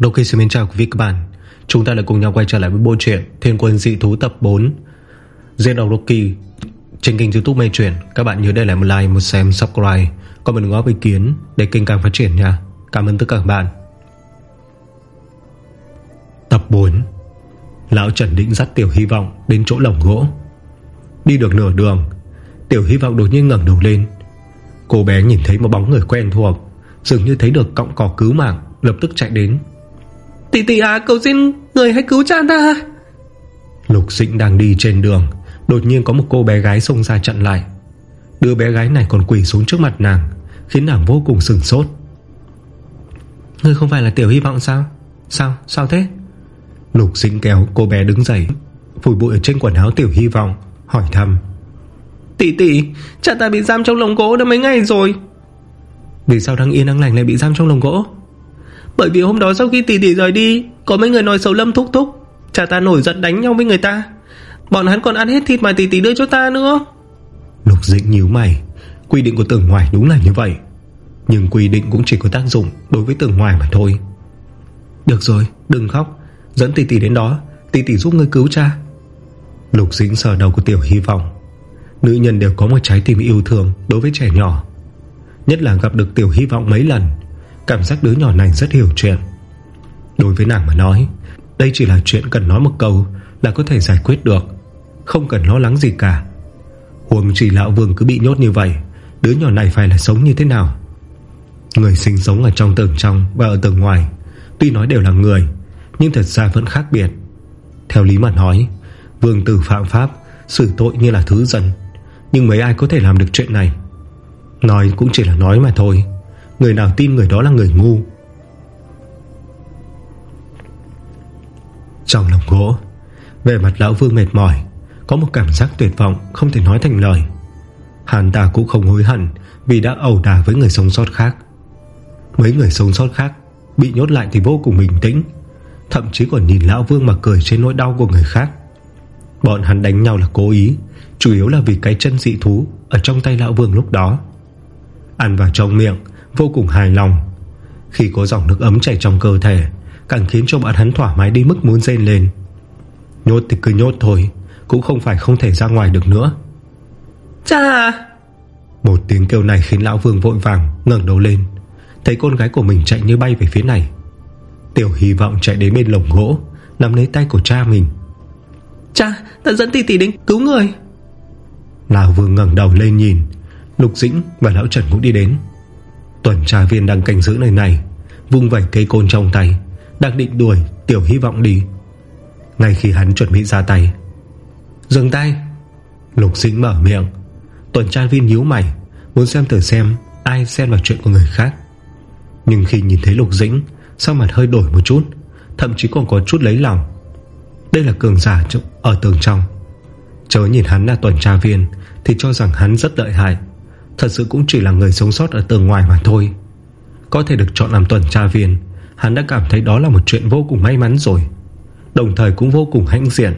Đô Kỳ xin chào quý vị các bạn. Chúng ta lại cùng nhau quay trở lại với bộ truyện Thiên quân dị thú tập 4 Giết đọc Rocky Trên kênh youtube mê truyện Các bạn nhớ để lại một like, một xem, subscribe Còn mình góp ý kiến để kênh càng phát triển nha. Cảm ơn tất cả các bạn. Tập 4 Lão Trần Định dắt Tiểu Hy Vọng Đến chỗ lồng gỗ. Đi được nửa đường Tiểu Hy Vọng đột nhiên ngẩng đầu lên. Cô bé nhìn thấy một bóng người quen thuộc Dường như thấy được cọng cỏ cứu mạng Lập tức chạy đến. Tỷ tỷ à cầu xin người hãy cứu cha ta. Lục dĩnh đang đi trên đường Đột nhiên có một cô bé gái xông ra chặn lại. Đứa bé gái này còn quỷ xuống trước mặt nàng Khiến nàng vô cùng sừng sốt. Ngươi không phải là tiểu hy vọng sao? Sao? Sao thế? Lục dĩnh kéo cô bé đứng dậy Phủi bụi ở trên quần áo tiểu hy vọng Hỏi thăm. Tỷ tỷ Cha ta bị giam trong lồng gỗ đã mấy ngày rồi. Vì sao đang yên đang lành lại bị giam trong lồng gỗ Bởi vì hôm đó sau khi tỷ tỷ rời đi Có mấy người nói xấu lâm thúc thúc. Cha ta nổi giận đánh nhau với người ta. Bọn hắn còn ăn hết thịt mà tỷ tỷ đưa cho ta nữa. Lục dĩnh nhíu mày. Quy định của tường ngoài đúng là như vậy. Nhưng quy định cũng chỉ có tác dụng Đối với tường ngoài mà thôi. Được rồi đừng khóc. Dẫn tỷ tỷ đến đó Tỷ tỷ giúp ngươi cứu cha. Lục dĩnh sờ đầu của tiểu hy vọng. Nữ nhân đều có một trái tim yêu thương Đối với trẻ nhỏ. Nhất là gặp được tiểu hy vọng mấy lần Cảm giác đứa nhỏ này rất hiểu chuyện. Đối với nàng mà nói, Đây chỉ là chuyện cần nói một câu Là có thể giải quyết được. Không cần lo lắng gì cả. Huống chỉ lão vương cứ bị nhốt như vậy, Đứa nhỏ này phải là sống như thế nào? Người sinh sống ở trong tường trong Và ở tường ngoài, Tuy nói đều là người, Nhưng thật ra vẫn khác biệt. Theo lý mà nói, Vương tử phạm pháp Xử tội như là thứ dân, Nhưng mấy ai có thể làm được chuyện này? Nói cũng chỉ là nói mà thôi. Người nào tin người đó là người ngu. Trong lòng gỗ Về mặt lão vương mệt mỏi, Có một cảm giác tuyệt vọng Không thể nói thành lời. Hàn ta cũng không hối hận Vì đã ẩu đả với người sống sót khác. Mấy người sống sót khác Bị nhốt lại thì vô cùng bình tĩnh, Thậm chí còn nhìn lão vương mà cười trên nỗi đau của người khác. Bọn hắn đánh nhau là cố ý, Chủ yếu là vì cái chân dị thú Ở trong tay lão vương lúc đó. Ăn vào trong miệng Vô cùng hài lòng. Khi có dòng nước ấm chảy trong cơ thể Càng khiến cho bạn hắn thoải mái đi mức muốn rên lên. Nhốt thì cứ nhốt thôi Cũng không phải không thể ra ngoài được nữa. Cha! Một tiếng kêu này khiến lão vương vội vàng ngẩng đầu lên Thấy con gái của mình chạy như bay về phía này. Tiểu hy vọng chạy đến bên lồng gỗ Nắm lấy tay của cha mình. Cha ta dẫn tỷ tỷ đến cứu người. Lão vương ngẩng đầu lên nhìn Lục Dĩnh và Lão Trần cũng đi đến Tuần tra viên đang canh giữ nơi này, Vung vẩy cây côn trong tay, Đang định đuổi Tiểu Hy vọng đi. Ngay khi hắn chuẩn bị ra tay, Dừng tay. Lục Dĩnh mở miệng. Tuần tra viên nhíu mày, Muốn xem thử xem ai xen vào chuyện của người khác. Nhưng khi nhìn thấy Lục Dĩnh Sao mặt hơi đổi một chút, Thậm chí còn có chút lấy lòng. Đây là cường giả ở tường trong. Chớ nhìn hắn là tuần tra viên, Thì cho rằng hắn rất lợi hại. Thật sự cũng chỉ là người sống sót ở tường ngoài mà thôi. Có thể được chọn làm tuần tra viên, Hắn đã cảm thấy đó là một chuyện vô cùng may mắn rồi. Đồng thời cũng vô cùng hãnh diện.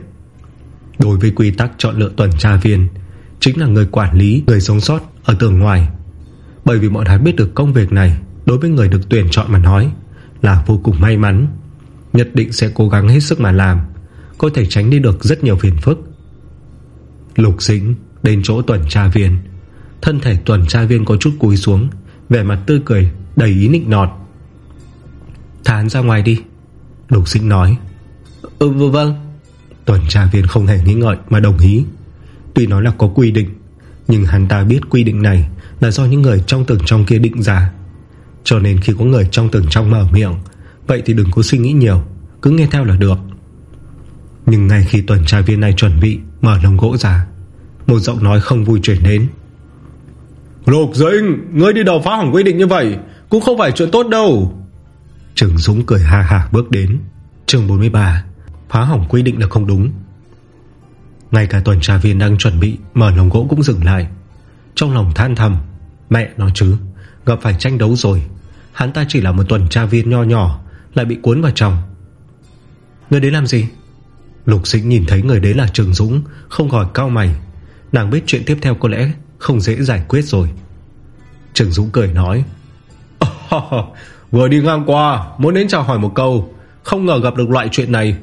Đối với quy tắc chọn lựa tuần tra viên, Chính là người quản lý, Người sống sót ở tường ngoài. Bởi vì bọn hắn biết được công việc này, Đối với người được tuyển chọn mà nói, Là vô cùng may mắn. Nhất định sẽ cố gắng hết sức mà làm, Có thể tránh đi được rất nhiều phiền phức. Lục dĩnh Đến chỗ tuần tra viên Thân thể tuần tra viên có chút cúi xuống Vẻ mặt tươi cười đầy ý nịnh nọt. Thả hắn ra ngoài đi Lục sinh nói. Ừ vâng. Tuần tra viên không hề nghĩ ngợi mà đồng ý. Tuy nói là có quy định Nhưng hắn ta biết quy định này Là do những người trong tường trong kia định ra Cho nên khi có người trong tường trong mở miệng Vậy thì đừng có suy nghĩ nhiều Cứ nghe theo là được. Nhưng ngay khi tuần tra viên này chuẩn bị Mở lồng gỗ ra Một giọng nói không vui chuyển đến Lục Dĩnh Ngươi đi đầu phá hỏng quy định như vậy, Cũng không phải chuyện tốt đâu. Trừng Dũng cười ha ha bước đến. Trường 43 Phá hỏng quy định là không đúng. Ngay cả tuần tra viên đang chuẩn bị Mở lồng gỗ cũng dừng lại. Trong lòng than thầm, Mẹ nói chứ, Gặp phải tranh đấu rồi. Hắn ta chỉ là một tuần tra viên nho nhỏ, Lại bị cuốn vào trong. Người đấy làm gì? Lục dĩnh nhìn thấy người đấy là Trường Dũng, Không khỏi cao mày. Nàng biết chuyện tiếp theo có lẽ không dễ giải quyết rồi. Trường Dũng cười nói oh, Vừa đi ngang qua Muốn đến chào hỏi một câu Không ngờ gặp được loại chuyện này.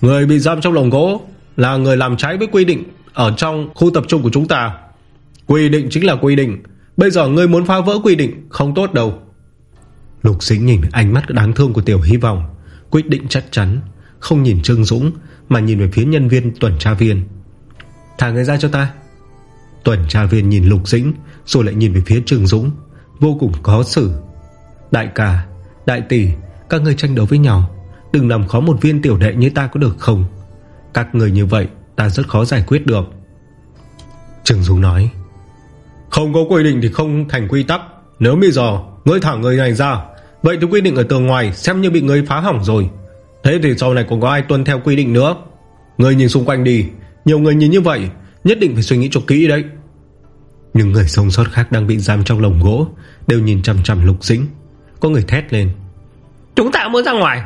Người bị giam trong lồng gỗ Là người làm trái với quy định Ở trong khu tập trung của chúng ta. Quy định chính là quy định. Bây giờ ngươi muốn phá vỡ quy định Không tốt đâu. Lục dĩnh nhìn ánh mắt đáng thương của Tiểu Hy vọng Quyết định chắc chắn Không nhìn Trương Dũng Mà nhìn về phía nhân viên tuần tra viên. Thả người ra cho ta. Tuần tra viên nhìn Lục Dĩnh Rồi lại nhìn về phía Trương Dũng. Vô cùng khó xử. Đại ca, đại tỷ Các người tranh đấu với nhau Đừng làm khó một viên tiểu đệ như ta có được không? Các người như vậy ta rất khó giải quyết được. Trương Dũng nói Không có quy định thì không thành quy tắc. Nếu bây giờ ngươi thả người này ra Vậy thì quy định ở tường ngoài Xem như bị người phá hỏng rồi. Thế thì sau này còn có ai tuân theo quy định nữa? Người nhìn xung quanh đi. Nhiều người nhìn như vậy Nhất định phải suy nghĩ cho kỹ đấy. Những người sống sót khác đang bị giam trong lồng gỗ Đều nhìn chằm chằm lục dĩnh. Có người thét lên. Chúng ta muốn ra ngoài.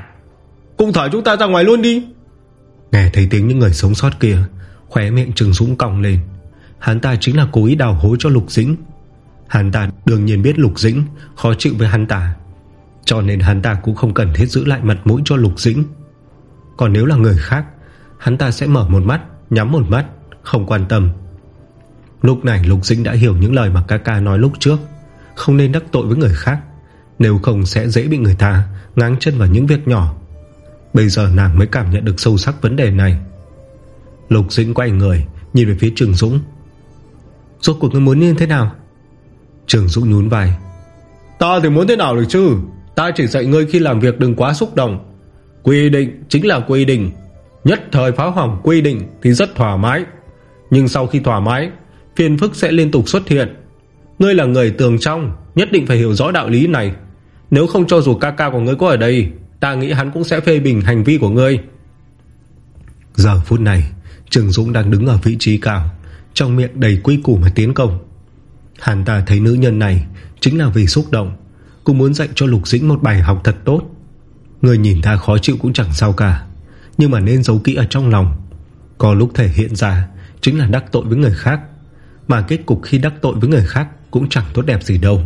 Cùng thở chúng ta ra ngoài luôn đi. Nghe thấy tiếng những người sống sót kia Khóe miệng trừng dũng cong lên. Hắn ta chính là cố ý đào hối cho lục dĩnh. Hắn ta đương nhiên biết lục dĩnh Khó chịu với hắn ta. Cho nên hắn ta cũng không cần thiết giữ lại mặt mũi cho lục dĩnh. Còn nếu là người khác Hắn ta sẽ mở một mắt Nhắm một mắt không quan tâm. Lúc này lục dĩnh đã hiểu những lời mà ca ca nói lúc trước. Không nên đắc tội với người khác. Nếu không sẽ dễ bị người ta Ngáng chân vào những việc nhỏ. Bây giờ nàng mới cảm nhận được sâu sắc vấn đề này. Lục dĩnh quay người, Nhìn về phía Trường Dũng. Rốt cuộc ngươi muốn như thế nào? Trường Dũng nhún vai. Ta thì muốn thế nào được chứ? Ta chỉ dạy ngươi khi làm việc đừng quá xúc động. Quy định chính là quy định. Nhất thời phá hỏng quy định Thì rất thoải mái. Nhưng sau khi thỏa mái Phiền phức sẽ liên tục xuất hiện. Ngươi là người tường trong, Nhất định phải hiểu rõ đạo lý này. Nếu không cho dù ca ca của ngươi có ở đây, Ta nghĩ hắn cũng sẽ phê bình hành vi của ngươi. Giờ phút này, Trường Dũng đang đứng ở vị trí cao, Trong miệng đầy quy củ mà tiến công. Hắn ta thấy nữ nhân này Chính là vì xúc động, Cũng muốn dạy cho Lục Dĩnh một bài học thật tốt. Người nhìn ta khó chịu cũng chẳng sao cả, Nhưng mà nên giấu kỹ ở trong lòng. Có lúc thể hiện ra Chính là đắc tội với người khác, Mà kết cục khi đắc tội với người khác Cũng chẳng tốt đẹp gì đâu.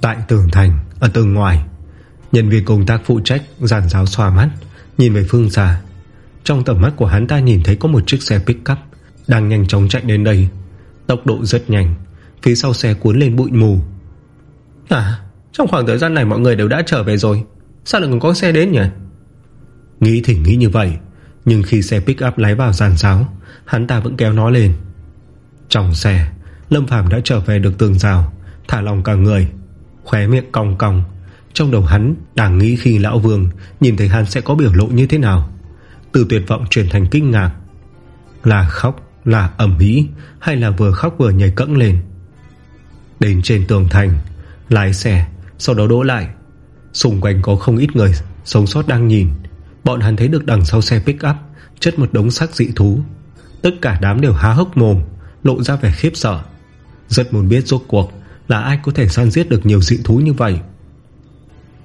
Tại tường thành, Ở tường ngoài, Nhân viên công tác phụ trách giàn giáo xòa mắt, Nhìn về phương xa. Trong tầm mắt của hắn ta nhìn thấy có một chiếc xe pick up Đang nhanh chóng chạy đến đây. Tốc độ rất nhanh, Phía sau xe cuốn lên bụi mù. À trong khoảng thời gian này mọi người đều đã trở về rồi. Sao lại còn có xe đến nhỉ? Nghĩ thì nghĩ như vậy, Nhưng khi xe pick up lái vào giàn giáo, Hắn ta vẫn kéo nó lên. Trong xe, Lâm Phàm đã trở về được tường rào, Thả lòng cả người, Khóe miệng cong cong. Trong đầu hắn đang nghĩ khi Lão Vương Nhìn thấy hắn sẽ có biểu lộ như thế nào. Từ tuyệt vọng chuyển thành kinh ngạc. Là khóc, Là ẩm ý Hay là vừa khóc vừa nhảy cẫng lên? Đến trên tường thành, Lái xe, Sau đó đỗ lại. Xung quanh có không ít người Sống sót đang nhìn. Bọn hắn thấy được đằng sau xe pick up, Chất một đống xác dị thú. Tất cả đám đều há hốc mồm, Lộ ra vẻ khiếp sợ. Rất muốn biết rốt cuộc là ai có thể săn giết được nhiều dị thú như vậy.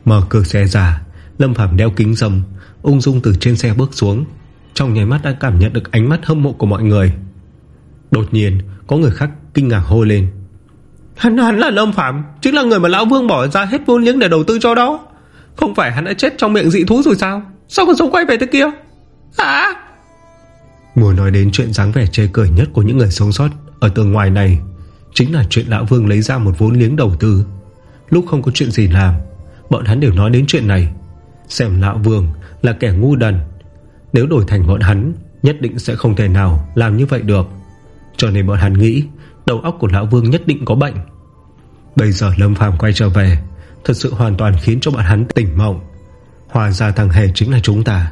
Mở cửa xe ra, Lâm Phạm đeo kính dầm Ung dung từ trên xe bước xuống. Trong nháy mắt đã cảm nhận được ánh mắt hâm mộ của mọi người. Đột nhiên, Có người khác kinh ngạc hô lên. Hắn hắn là Lâm Phạm Chính là người mà Lão Vương bỏ ra hết vốn liếng để đầu tư cho đó. Không phải hắn đã chết trong miệng dị thú rồi sao? Sao con sống quay về thế kia? Hả? Mùa nói đến chuyện dáng vẻ chê cười nhất Của những người sống sót ở tường ngoài này Chính là chuyện Lão Vương lấy ra một vốn liếng đầu tư. Lúc không có chuyện gì làm, Bọn hắn đều nói đến chuyện này. Xem Lão Vương là kẻ ngu đần, Nếu đổi thành bọn hắn, Nhất định sẽ không thể nào làm như vậy được. Cho nên bọn hắn nghĩ, Đầu óc của Lão Vương nhất định có bệnh. Bây giờ Lâm Phàm quay trở về, Thật sự hoàn toàn khiến cho bọn hắn tỉnh mộng. Hòa ra thằng hề chính là chúng ta.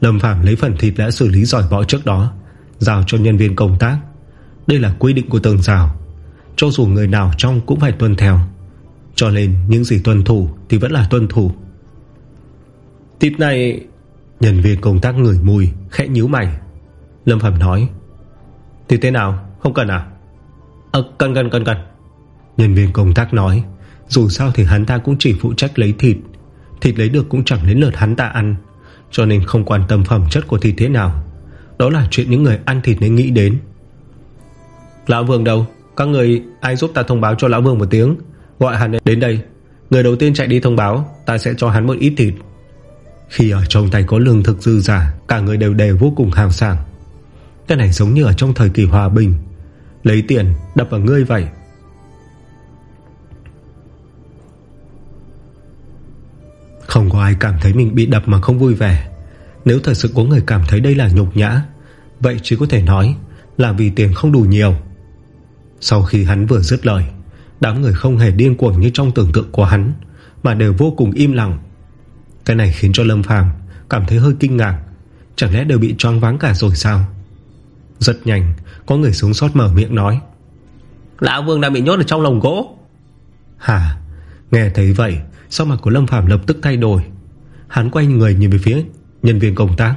Lâm Phàm lấy phần thịt đã xử lý giỏi võ trước đó Giao cho nhân viên công tác. Đây là quy định của tường rào. Cho dù người nào trong cũng phải tuân theo. Cho nên những gì tuân thủ Thì vẫn là tuân thủ. Thịt này Nhân viên công tác ngửi mùi Khẽ nhíu mày. Lâm Phạm nói Thì thế nào? Không cần à? Ờ cần cần cần cần. Nhân viên công tác nói Dù sao thì hắn ta cũng chỉ phụ trách lấy thịt Thịt lấy được cũng chẳng đến lượt hắn ta ăn, Cho nên không quan tâm phẩm chất của thịt thế nào. Đó là chuyện những người ăn thịt nên nghĩ đến. Lão Vương đâu? Các người ai giúp ta thông báo cho Lão Vương một tiếng? Gọi hắn đến đây. Người đầu tiên chạy đi thông báo, Ta sẽ cho hắn một ít thịt. Khi ở trong tay có lương thực dư giả, Cả người đều đều vô cùng hào sảng. Cái này giống như ở trong thời kỳ hòa bình. Lấy tiền đập vào ngươi vậy Không có ai cảm thấy mình bị đập mà không vui vẻ. Nếu thật sự có người cảm thấy đây là nhục nhã Vậy chỉ có thể nói Là vì tiền không đủ nhiều. Sau khi hắn vừa dứt lời Đám người không hề điên cuồng như trong tưởng tượng của hắn Mà đều vô cùng im lặng. Cái này khiến cho Lâm Phàm Cảm thấy hơi kinh ngạc Chẳng lẽ đều bị choáng váng cả rồi sao? Rất nhanh Có người sống sót mở miệng nói Lão Vương đang bị nhốt ở trong lồng gỗ. Hả? Nghe thấy vậy sau mặt của Lâm Phàm lập tức thay đổi? Hắn quay người nhìn về phía nhân viên công tác.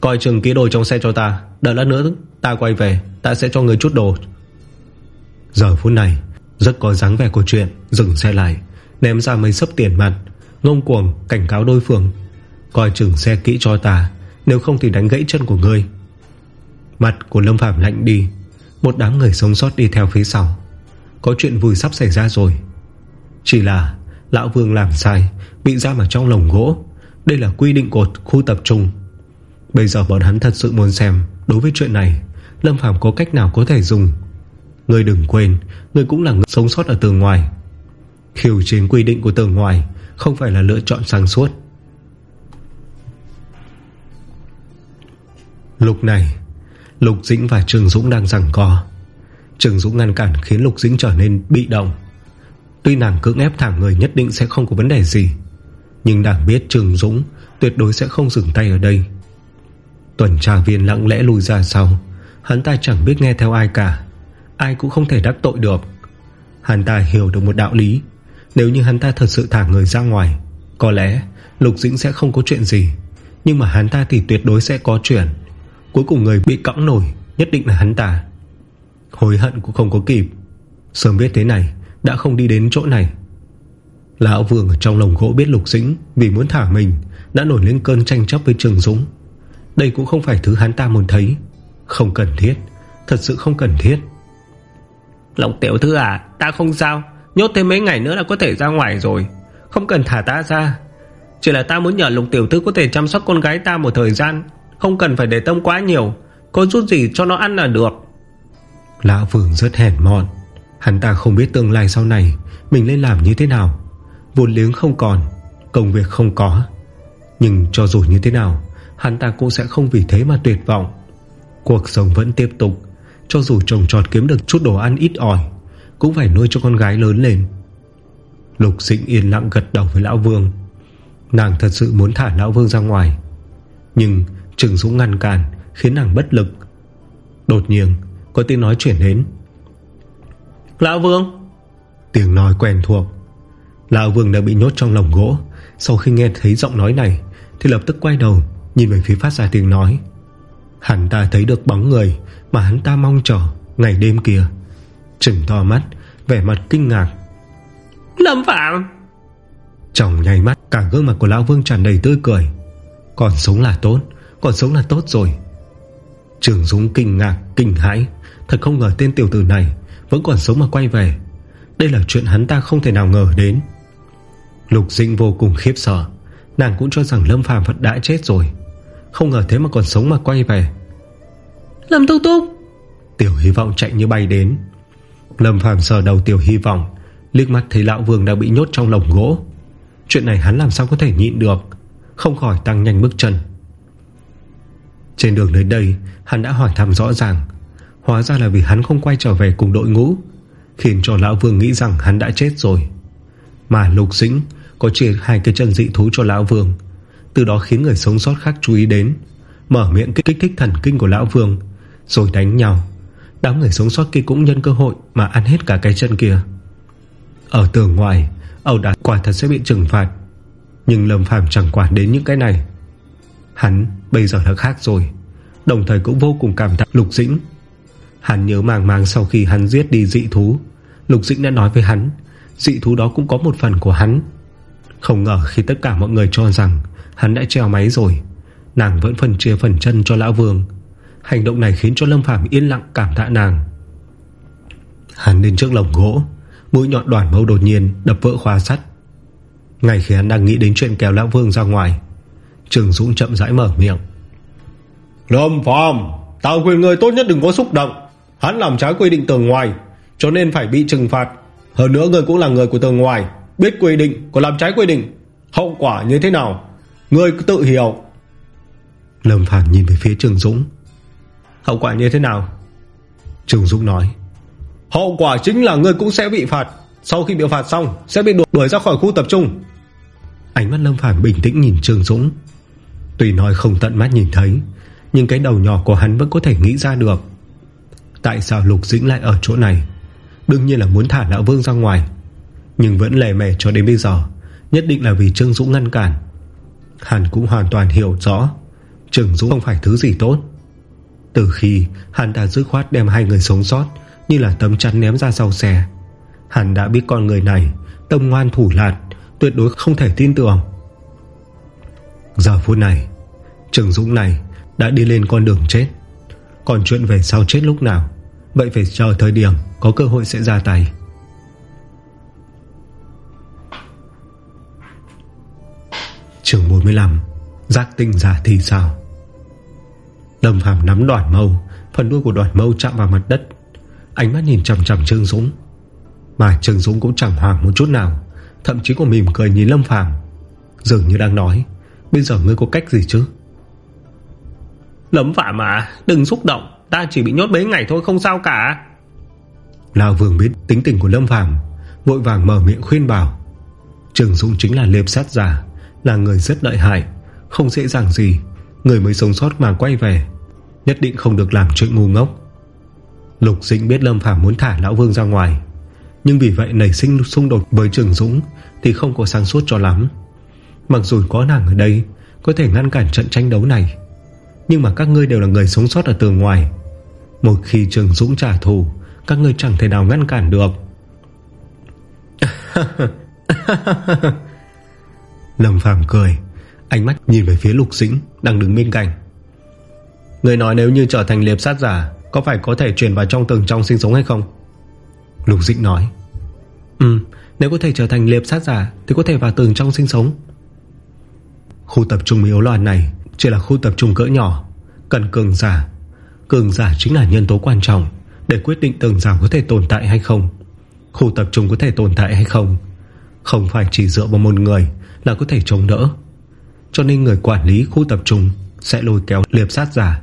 Coi chừng ký đồ trong xe cho ta, Đợi lát nữa ta quay về, Ta sẽ cho người chút đồ. Giờ phút này, Rất có dáng vẻ của chuyện, Dừng xe lại, Ném ra mấy sấp tiền mặt, Ngông cuồng cảnh cáo đối phương. Coi chừng xe kỹ cho ta, Nếu không thì đánh gãy chân của ngươi. Mặt của Lâm Phạm lạnh đi, Một đám người sống sót đi theo phía sau. Có chuyện vui sắp xảy ra rồi. Chỉ là Lão Vương làm sai, Bị giam ở trong lồng gỗ. Đây là quy định của khu tập trung. Bây giờ bọn hắn thật sự muốn xem, Đối với chuyện này, Lâm Phàm có cách nào có thể dùng. Người đừng quên Người cũng là người sống sót ở tường ngoài. Khiều chiến quy định của tường ngoài Không phải là lựa chọn sáng suốt. Lúc này, Lục Dĩnh và Trường Dũng đang rằng co. Trường Dũng ngăn cản khiến Lục Dĩnh trở nên bị động. Tuy nàng cưỡng ép thả người nhất định sẽ không có vấn đề gì, Nhưng nàng biết Trường Dũng Tuyệt đối sẽ không dừng tay ở đây. Tuần tra viên lặng lẽ lùi ra sau. Hắn ta chẳng biết nghe theo ai cả. Ai cũng không thể đắc tội được. Hắn ta hiểu được một đạo lý. Nếu như hắn ta thật sự thả người ra ngoài, Có lẽ Lục Dĩnh sẽ không có chuyện gì. Nhưng mà hắn ta thì tuyệt đối sẽ có chuyện. Cuối cùng người bị cõng nổi, Nhất định là hắn ta. Hối hận cũng không có kịp. Sớm biết thế này đã không đi đến chỗ này. Lão Vương ở trong lồng gỗ biết Lục Dĩnh Vì muốn thả mình Đã nổi lên cơn tranh chấp với Trường Dũng. Đây cũng không phải thứ hắn ta muốn thấy. Không cần thiết Thật sự không cần thiết. Lộc tiểu thư à Ta không sao. Nhốt thêm mấy ngày nữa là có thể ra ngoài rồi. Không cần thả ta ra. Chỉ là ta muốn nhờ lục tiểu thư có thể chăm sóc con gái ta một thời gian. Không cần phải để tâm quá nhiều. Có chút gì cho nó ăn là được. Lão Vương rất hèn mọn Hắn ta không biết tương lai sau này Mình nên làm như thế nào. Vốn liếng không còn, Công việc không có. Nhưng cho dù như thế nào, Hắn ta cũng sẽ không vì thế mà tuyệt vọng. Cuộc sống vẫn tiếp tục, Cho dù trồng trọt kiếm được chút đồ ăn ít ỏi, Cũng phải nuôi cho con gái lớn lên. Lục dĩnh yên lặng gật đầu với Lão Vương. Nàng thật sự muốn thả Lão Vương ra ngoài, Nhưng Trừng Dũng ngăn cản Khiến nàng bất lực. Đột nhiên, có tiếng nói chuyển đến. Lão Vương. Tiếng nói quen thuộc. Lão Vương đã bị nhốt trong lồng gỗ. Sau khi nghe thấy giọng nói này Thì lập tức quay đầu Nhìn về phía phát ra tiếng nói. Hắn ta thấy được bóng người Mà hắn ta mong chờ ngày đêm kia. Trừng to mắt Vẻ mặt kinh ngạc. Lâm Phạm. Trong nháy mắt Cả gương mặt của Lão Vương tràn đầy tươi cười. Còn sống là tốt Còn sống là tốt rồi. Trường Dũng kinh ngạc, kinh hãi. Thật không ngờ tên tiểu tử này Vẫn còn sống mà quay về. Đây là chuyện hắn ta không thể nào ngờ đến. Lục Dĩnh vô cùng khiếp sợ. Nàng cũng cho rằng Lâm Phàm vẫn đã chết rồi. Không ngờ thế mà còn sống mà quay về. Lâm Túc Túc Tiểu hy vọng chạy như bay đến. Lâm Phàm sờ đầu tiểu hy vọng Liếc mắt thấy lão vương đang bị nhốt trong lồng gỗ. Chuyện này hắn làm sao có thể nhịn được? Không khỏi tăng nhanh bước chân. Trên đường đến đây Hắn đã hỏi thăm rõ ràng Hóa ra là vì hắn không quay trở về cùng đội ngũ, Khiến cho lão vương nghĩ rằng hắn đã chết rồi. Mà lục dĩnh Có chia hai cái chân dị thú cho lão vương, Từ đó khiến người sống sót khác chú ý đến, Mở miệng kích thích thần kinh của lão vương, Rồi đánh nhau. Đám người sống sót kia cũng nhân cơ hội Mà ăn hết cả cái chân kia. Ở tường ngoài, Âu đạt quả thật sẽ bị trừng phạt, Nhưng Lâm Phàm chẳng quản đến những cái này. Hắn bây giờ là khác rồi, Đồng thời cũng vô cùng cảm tạ Lục Dĩnh. Hắn nhớ màng màng sau khi hắn giết đi dị thú. Lục Dĩnh đã nói với hắn, Dị thú đó cũng có một phần của hắn. Không ngờ khi tất cả mọi người cho rằng Hắn đã treo máy rồi, Nàng vẫn phân chia phần chân cho Lão Vương. Hành động này khiến cho Lâm Phàm yên lặng cảm tạ nàng. Hắn đến trước lồng gỗ, Mũi nhọn đoàn mâu đột nhiên đập vỡ khóa sắt. Ngay khi hắn đang nghĩ đến chuyện kéo Lão Vương ra ngoài, Trường Dũng chậm rãi mở miệng. Lâm Phàm, Tao khuyên người tốt nhất đừng có xúc động. Hắn làm trái quy định tường ngoài, Cho nên phải bị trừng phạt. Hơn nữa người cũng là người của tường ngoài, Biết quy định, còn làm trái quy định, Hậu quả như thế nào? Người cứ tự hiểu. Lâm Phàm nhìn về phía Trường Dũng. Hậu quả như thế nào? Trường Dũng nói. Hậu quả chính là người cũng sẽ bị phạt. Sau khi bị phạt xong, Sẽ bị đuổi ra khỏi khu tập trung. Ánh mắt Lâm Phàm bình tĩnh nhìn Trường Dũng. Tuy nói không tận mắt nhìn thấy, Nhưng cái đầu nhỏ của hắn vẫn có thể nghĩ ra được. Tại sao Lục Dĩnh lại ở chỗ này? Đương nhiên là muốn thả Lão Vương ra ngoài. Nhưng vẫn lè mè cho đến bây giờ, Nhất định là vì Trương Dũng ngăn cản. Hắn cũng hoàn toàn hiểu rõ, Trương Dũng không phải thứ gì tốt. Từ khi hắn đã dứt khoát đem hai người sống sót Như là tấm chắn ném ra sau xe, Hắn đã biết con người này Tâm ngoan thủ lạt Tuyệt đối không thể tin tưởng. Giờ phút này, Trương Dũng này đã đi lên con đường chết. Còn chuyện về sau chết lúc nào, Vậy phải chờ thời điểm Có cơ hội sẽ ra tay. Trường 45 Giác tinh giả thì sao? Lâm Phàm nắm đoạn mâu, Phần đuôi của đoạn mâu chạm vào mặt đất. Ánh mắt nhìn chầm chầm Trương Dũng. Mà Trương Dũng cũng chẳng hoảng một chút nào, Thậm chí còn mỉm cười nhìn Lâm Phàm. Dường như đang nói, Bây giờ ngươi có cách gì chứ? Lâm Phạm mà, Đừng xúc động, Ta chỉ bị nhốt mấy ngày thôi, không sao cả. Lão Vương biết tính tình của Lâm Phàm, Vội vàng mở miệng khuyên bảo. Trường Dũng chính là liệp sát giả Là người rất lợi hại, Không dễ dàng gì, Người mới sống sót mà quay về, Nhất định không được làm chuyện ngu ngốc. Lục Dĩnh biết Lâm Phàm muốn thả Lão Vương ra ngoài, Nhưng vì vậy nảy sinh xung đột với Trường Dũng Thì không có sáng suốt cho lắm. Mặc dù có nàng ở đây, Có thể ngăn cản trận tranh đấu này nhưng mà các ngươi đều là người sống sót ở tường ngoài. Một khi Trường Dũng trả thù, Các ngươi chẳng thể nào ngăn cản được. Lâm Phàm cười, Ánh mắt nhìn về phía Lục Dĩnh Đang đứng bên cạnh. Người nói nếu như trở thành liệp sát giả, Có phải có thể chuyển vào trong tường trong sinh sống hay không? Lục Dĩnh nói. Ừ Nếu có thể trở thành liệp sát giả Thì có thể vào tường trong sinh sống. Khu tập trung miếu loạn này chỉ là khu tập trung cỡ nhỏ, Cần cường giả. Cường giả chính là nhân tố quan trọng Để quyết định tường rào có thể tồn tại hay không. Khu tập trung có thể tồn tại hay không? Không phải chỉ dựa vào một người Là có thể chống đỡ. Cho nên người quản lý khu tập trung Sẽ lôi kéo liệp sát giả,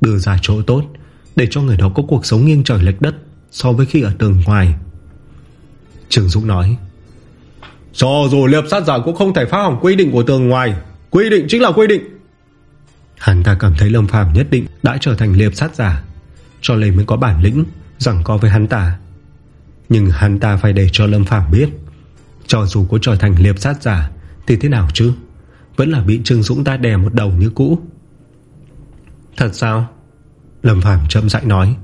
Đưa ra chỗ tốt Để cho người đó có cuộc sống nghiêng trời lệch đất So với khi ở tường ngoài. Trường Dũng nói, Cho dù liệp sát giả cũng không thể phá hỏng quy định của tường ngoài. Quy định chính là quy định. Hắn ta cảm thấy Lâm Phàm nhất định Đã trở thành liệp sát giả Cho nên mới có bản lĩnh Rằng có với hắn ta. Nhưng hắn ta phải để cho Lâm Phàm biết Cho dù có trở thành liệp sát giả Thì thế nào chứ? Vẫn là bị Trương Dũng ta đè một đầu như cũ. Thật sao? Lâm Phàm chậm rãi nói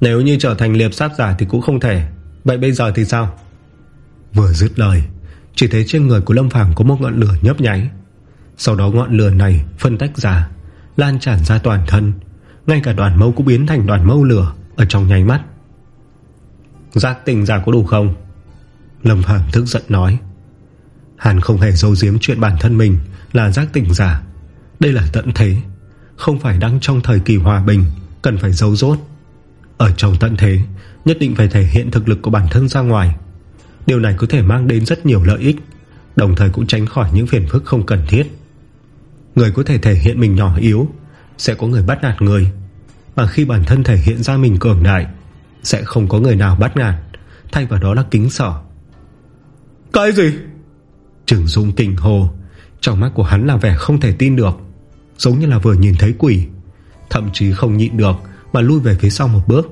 Nếu như trở thành liệp sát giả thì cũng không thể. Vậy bây giờ thì sao? Vừa dứt lời Chỉ thấy trên người của Lâm Phàm có một ngọn lửa nhấp nháy sau đó ngọn lửa này phân tách ra, Lan tràn ra toàn thân. Ngay cả đoàn mâu cũng biến thành đoàn mâu lửa Ở trong nháy mắt. Giác tình giả có đủ không? Lâm Phạm thức giận nói. Hàn không hề dâu giếm chuyện bản thân mình Là giác tỉnh giả. Đây là tận thế, Không phải đang trong thời kỳ hòa bình, Cần phải giấu rốt. Ở trong tận thế, Nhất định phải thể hiện thực lực của bản thân ra ngoài. Điều này có thể mang đến rất nhiều lợi ích, Đồng thời cũng tránh khỏi những phiền phức không cần thiết. Người có thể thể hiện mình nhỏ yếu Sẽ có người bắt nạt người. Mà khi bản thân thể hiện ra mình cường đại Sẽ không có người nào bắt nạt Thay vào đó là kính sợ. Cái gì? Trừng Dung kinh hồ Trong mắt của hắn là vẻ không thể tin được Giống như là vừa nhìn thấy quỷ Thậm chí không nhịn được Mà lui về phía sau một bước.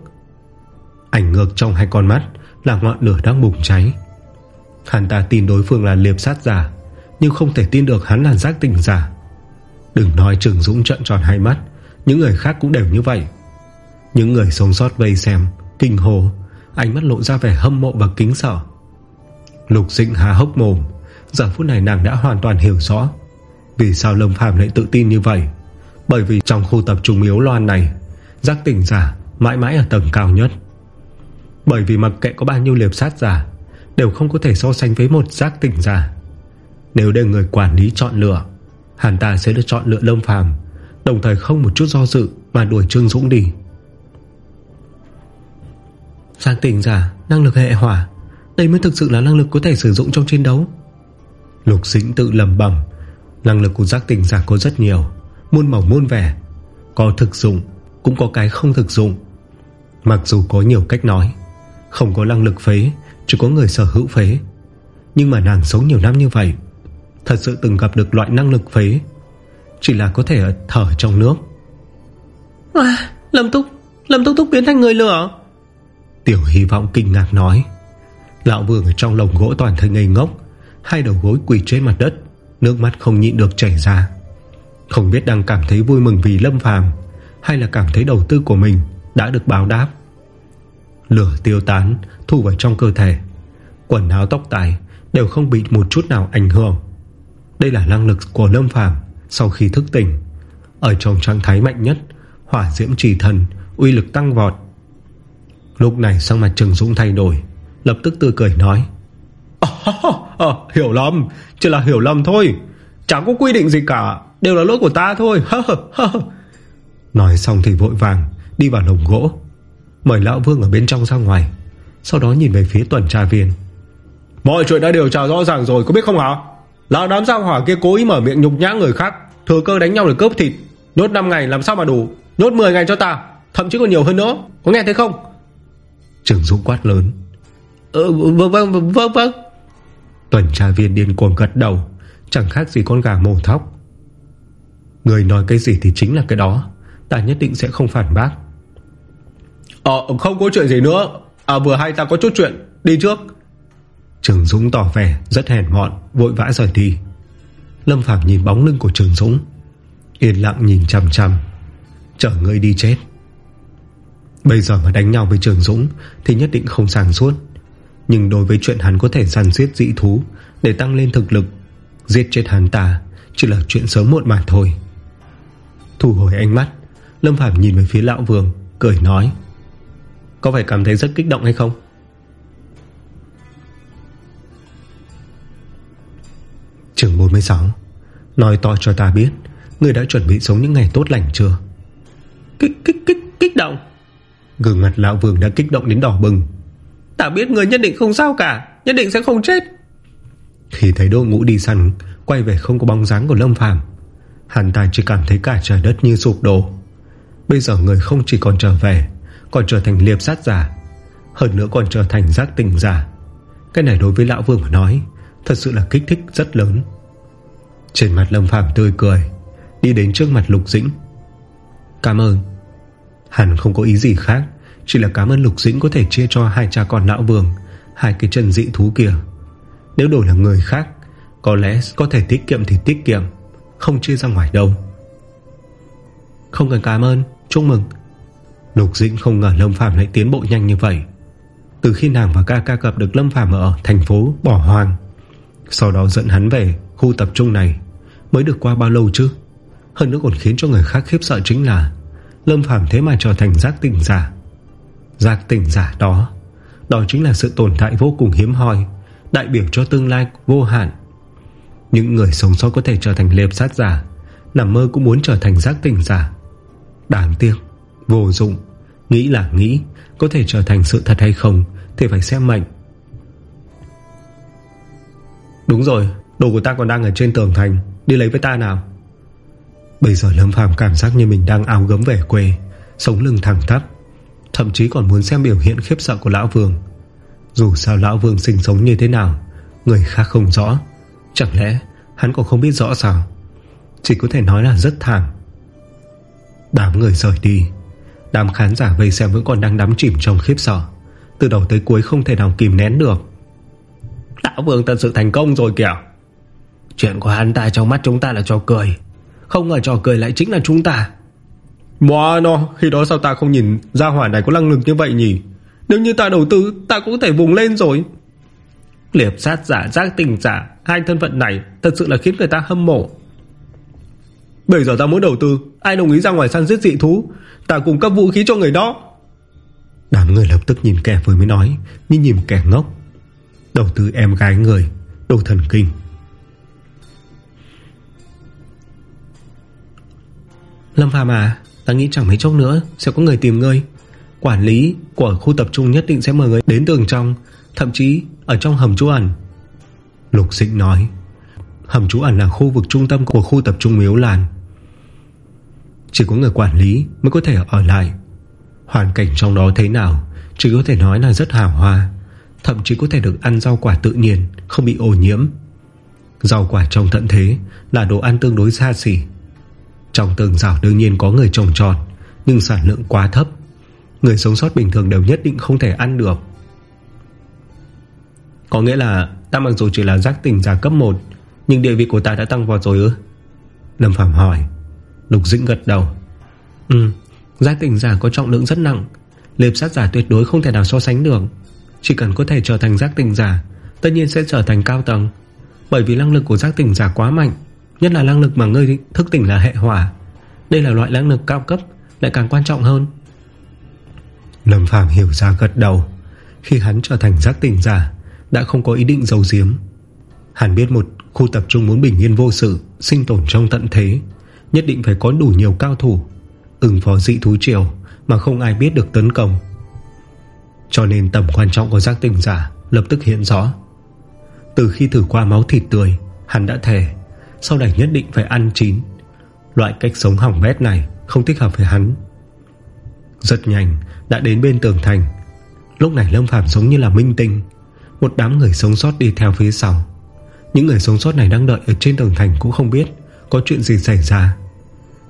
Ảnh ngược trong hai con mắt Là ngọn lửa đang bùng cháy. Hắn ta tin đối phương là liệp sát giả Nhưng không thể tin được hắn là giác tình giả Đừng nói Trừng Dũng trận tròn hai mắt, Những người khác cũng đều như vậy. Những người sống sót vây xem, Kinh hồ Ánh mắt lộ ra vẻ hâm mộ và kính sợ. Lục dĩnh há hốc mồm, Giờ phút này nàng đã hoàn toàn hiểu rõ Vì sao Lâm Phàm lại tự tin như vậy. Bởi vì trong khu tập trung yếu loan này, Giác tỉnh giả mãi mãi ở tầng cao nhất. Bởi vì mặc kệ có bao nhiêu liệp sát giả, Đều không có thể so sánh với một giác tỉnh giả. Nếu để người quản lý chọn lựa Hắn ta sẽ được chọn lựa Lâm Phàm, Đồng thời không một chút do dự Mà đuổi Trương Dũng đi. Giang tỉnh giả, Năng lực hệ hỏa, Đây mới thực sự là năng lực có thể sử dụng trong chiến đấu. Lục dĩnh tự lầm bẩm, Năng lực của giác tỉnh giả có rất nhiều, Muôn mỏng muôn vẻ, Có thực dụng Cũng có cái không thực dụng. Mặc dù có nhiều cách nói, Không có năng lực phế, Chỉ có người sở hữu phế, Nhưng mà nàng sống nhiều năm như vậy Thật sự từng gặp được loại năng lực phế. Chỉ là có thể thở trong nước. À, Lâm Túc Lâm Túc Túc biến thành người lửa. Tiểu hy vọng kinh ngạc nói. Lão vương ở trong lồng gỗ toàn thân ngây ngốc Hai đầu gối quỳ trên mặt đất Nước mắt không nhịn được chảy ra. Không biết đang cảm thấy vui mừng vì Lâm Phàm Hay là cảm thấy đầu tư của mình Đã được báo đáp. Lửa tiêu tán Thu vào trong cơ thể. Quần áo tóc tài Đều không bị một chút nào ảnh hưởng đây là năng lực của Lâm Phàm Sau khi thức tỉnh. Ở trong trạng thái mạnh nhất Hỏa diễm trì thần Uy lực tăng vọt. Lúc này sang mặt Trừng Dũng thay đổi Lập tức tươi cười nói à, à, Hiểu lầm Chỉ là hiểu lầm thôi. Chẳng có quy định gì cả Đều là lỗi của ta thôi. Nói xong thì vội vàng Đi vào lồng gỗ Mời Lão Vương ở bên trong ra ngoài Sau đó nhìn về phía tuần tra viên. Mọi chuyện đã điều tra rõ ràng rồi có biết không hả? Là đám giao hỏa kia cố ý mở miệng nhục nhã người khác Thừa cơ đánh nhau để cướp thịt. Nốt 5 ngày làm sao mà đủ? Nốt 10 ngày cho ta Thậm chí còn nhiều hơn nữa. Có nghe thấy không? Trường Dũng quát lớn. Ừ vâng vâng vâng vâng. Tuần tra viên điên cuồng gật đầu. Chẳng khác gì con gà mổ thóc. Người nói cái gì thì chính là cái đó. Ta nhất định sẽ không phản bác. Ờ không có chuyện gì nữa. À vừa hay ta có chút chuyện. Đi trước Trường Dũng tỏ vẻ rất hèn mọn, Vội vã rời đi. Lâm Phạm nhìn bóng lưng của Trường Dũng, Yên lặng nhìn chằm chằm, Chở người đi chết. Bây giờ mà đánh nhau với Trường Dũng Thì nhất định không sàng suốt Nhưng đối với chuyện hắn có thể săn giết dị thú Để tăng lên thực lực, Giết chết hắn ta Chỉ là chuyện sớm muộn mà thôi. Thu hồi ánh mắt, Lâm Phạm nhìn về phía Lão Vương, Cười nói, Có phải cảm thấy rất kích động hay không? Trường 46 Nói to cho ta biết Người đã chuẩn bị sống những ngày tốt lành chưa? Kích kích kích kích động. Gương mặt lão vương đã kích động đến đỏ bừng. Ta biết người nhất định không sao cả Nhất định sẽ không chết. Khi thấy đội ngũ đi săn Quay về không có bóng dáng của Lâm Phàm. Hắn ta chỉ cảm thấy cả trời đất như sụp đổ. Bây giờ người không chỉ còn trở về Còn trở thành liệp sát giả Hơn nữa còn trở thành giác tình giả. Cái này đối với Lão Vương mà nói Thật sự là kích thích rất lớn. Trên mặt Lâm Phàm tươi cười, Đi đến trước mặt Lục Dĩnh. Cảm ơn. Hẳn không có ý gì khác, Chỉ là cảm ơn Lục Dĩnh có thể chia cho hai cha con Lão Vương, Hai cái chân dị thú kia. Nếu đổi là người khác, Có lẽ có thể tiết kiệm thì tiết kiệm, Không chia ra ngoài đâu. Không cần cảm ơn, Chúc mừng. Lục Dĩnh không ngờ Lâm Phàm lại tiến bộ nhanh như vậy. Từ khi nàng và ca ca gặp được Lâm Phàm ở thành phố Bỏ Hoang sau đó dẫn hắn về khu tập trung này. Mới được qua bao lâu chứ? Hơn nữa còn khiến cho người khác khiếp sợ chính là Lâm Phàm thế mà trở thành giác tỉnh giả. Giác tỉnh giả đó Đó chính là sự tồn tại vô cùng hiếm hoi, Đại biểu cho tương lai vô hạn. Những người sống sót có thể trở thành liệp sát giả, Nằm mơ cũng muốn trở thành giác tỉnh giả. Đáng tiếc, Vô dụng. Nghĩ là nghĩ, Có thể trở thành sự thật hay không Thì phải xem mệnh. Đúng rồi, Đồ của ta còn đang ở trên tường thành. Đi lấy với ta nào. Bây giờ Lâm Phàm cảm giác như mình đang áo gấm về quê, Sống lưng thẳng thắt, Thậm chí còn muốn xem biểu hiện khiếp sợ của Lão Vương. Dù sao Lão Vương sinh sống như thế nào, Người khác không rõ. Chẳng lẽ hắn còn không biết rõ sao? Chỉ có thể nói là rất thảm. Đám người rời đi. Đám khán giả vây xem vẫn còn đang đắm chìm trong khiếp sợ. Từ đầu tới cuối không thể nào kìm nén được. Lão Vương thật sự thành công rồi kìa. Chuyện của hắn ta trong mắt chúng ta là cho cười. Không ngờ trò cười lại chính là chúng ta. Mòa nó Khi đó sao ta không nhìn ra hỏa này có năng lực như vậy nhỉ? Nếu như ta đầu tư Ta cũng có thể vùng lên rồi. Liệp sát giả giác tình giả Hai thân phận này thật sự là khiến người ta hâm mộ. Bây giờ ta muốn đầu tư Ai đồng ý ra ngoài săn giết dị thú Ta cung cấp vũ khí cho người đó. Đám người lập tức nhìn kẻ vừa mới nói Như nhìn kẻ ngốc Đầu tư em gái người Đồ thần kinh. Lâm Phàm à Ta nghĩ chẳng mấy chốc nữa Sẽ có người tìm ngươi. Quản lý của khu tập trung nhất định sẽ mời người đến tường trong Thậm chí ở trong hầm trú ẩn. Lục Dĩnh nói Hầm trú ẩn là khu vực trung tâm của khu tập trung Miếu Làn. Chỉ có người quản lý mới có thể ở lại. Hoàn cảnh trong đó thế nào Chỉ có thể nói là rất hào hoa Thậm chí có thể được ăn rau quả tự nhiên, Không bị ô nhiễm. Rau quả trong tận thế Là đồ ăn tương đối xa xỉ. Trong tường rào đương nhiên có người trồng tròn Nhưng sản lượng quá thấp. Người sống sót bình thường đều nhất định không thể ăn được. Có nghĩa là Ta mặc dù chỉ là giác tỉnh giả cấp 1 Nhưng địa vị của ta đã tăng vọt rồi ư? Lâm Phạm hỏi. Lục Dĩnh gật đầu. Ừ Giác tỉnh giả có trọng lượng rất nặng Liệp sát giả tuyệt đối không thể nào so sánh được. Chỉ cần có thể trở thành giác tỉnh giả, Tất nhiên sẽ trở thành cao tầng. Bởi vì năng lực của giác tỉnh giả quá mạnh, Nhất là năng lực mà ngươi thức tỉnh là hệ hỏa. Đây là loại năng lực cao cấp, Lại càng quan trọng hơn. Lâm Phàm hiểu ra gật đầu. Khi hắn trở thành giác tỉnh giả, Đã không có ý định giấu giếm. Hắn biết một khu tập trung muốn bình yên vô sự, Sinh tồn trong tận thế, Nhất định phải có đủ nhiều cao thủ, Ứng phó dị thú triều Mà không ai biết được tấn công. Cho nên tầm quan trọng của giác tỉnh giả Lập tức hiện rõ. Từ khi thử qua máu thịt tươi, Hắn đã thề, Sau này nhất định phải ăn chín. Loại cách sống hỏng bét này Không thích hợp với hắn. Rất nhanh, đã đến bên tường thành. Lúc này Lâm Phàm giống như là minh tinh. Một đám người sống sót đi theo phía sau. Những người sống sót này đang đợi Ở trên tường thành cũng không biết Có chuyện gì xảy ra.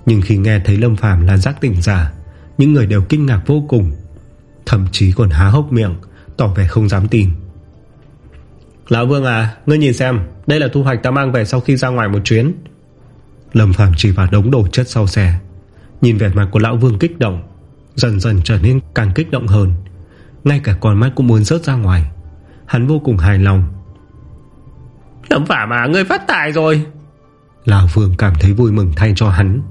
Nhưng khi nghe thấy Lâm Phàm là giác tỉnh giả, Những người đều kinh ngạc vô cùng. Thậm chí còn há hốc miệng Tỏ vẻ không dám tin. Lão Vương à Ngươi nhìn xem Đây là thu hoạch ta mang về sau khi ra ngoài một chuyến. Lâm Phàm chỉ vào đống đồ chất sau xe Nhìn vẻ mặt của Lão Vương kích động Dần dần trở nên càng kích động hơn. Ngay cả con mắt cũng muốn rớt ra ngoài. Hắn vô cùng hài lòng. Lâm Phạm à Ngươi phát tài rồi. Lão Vương cảm thấy vui mừng thay cho hắn.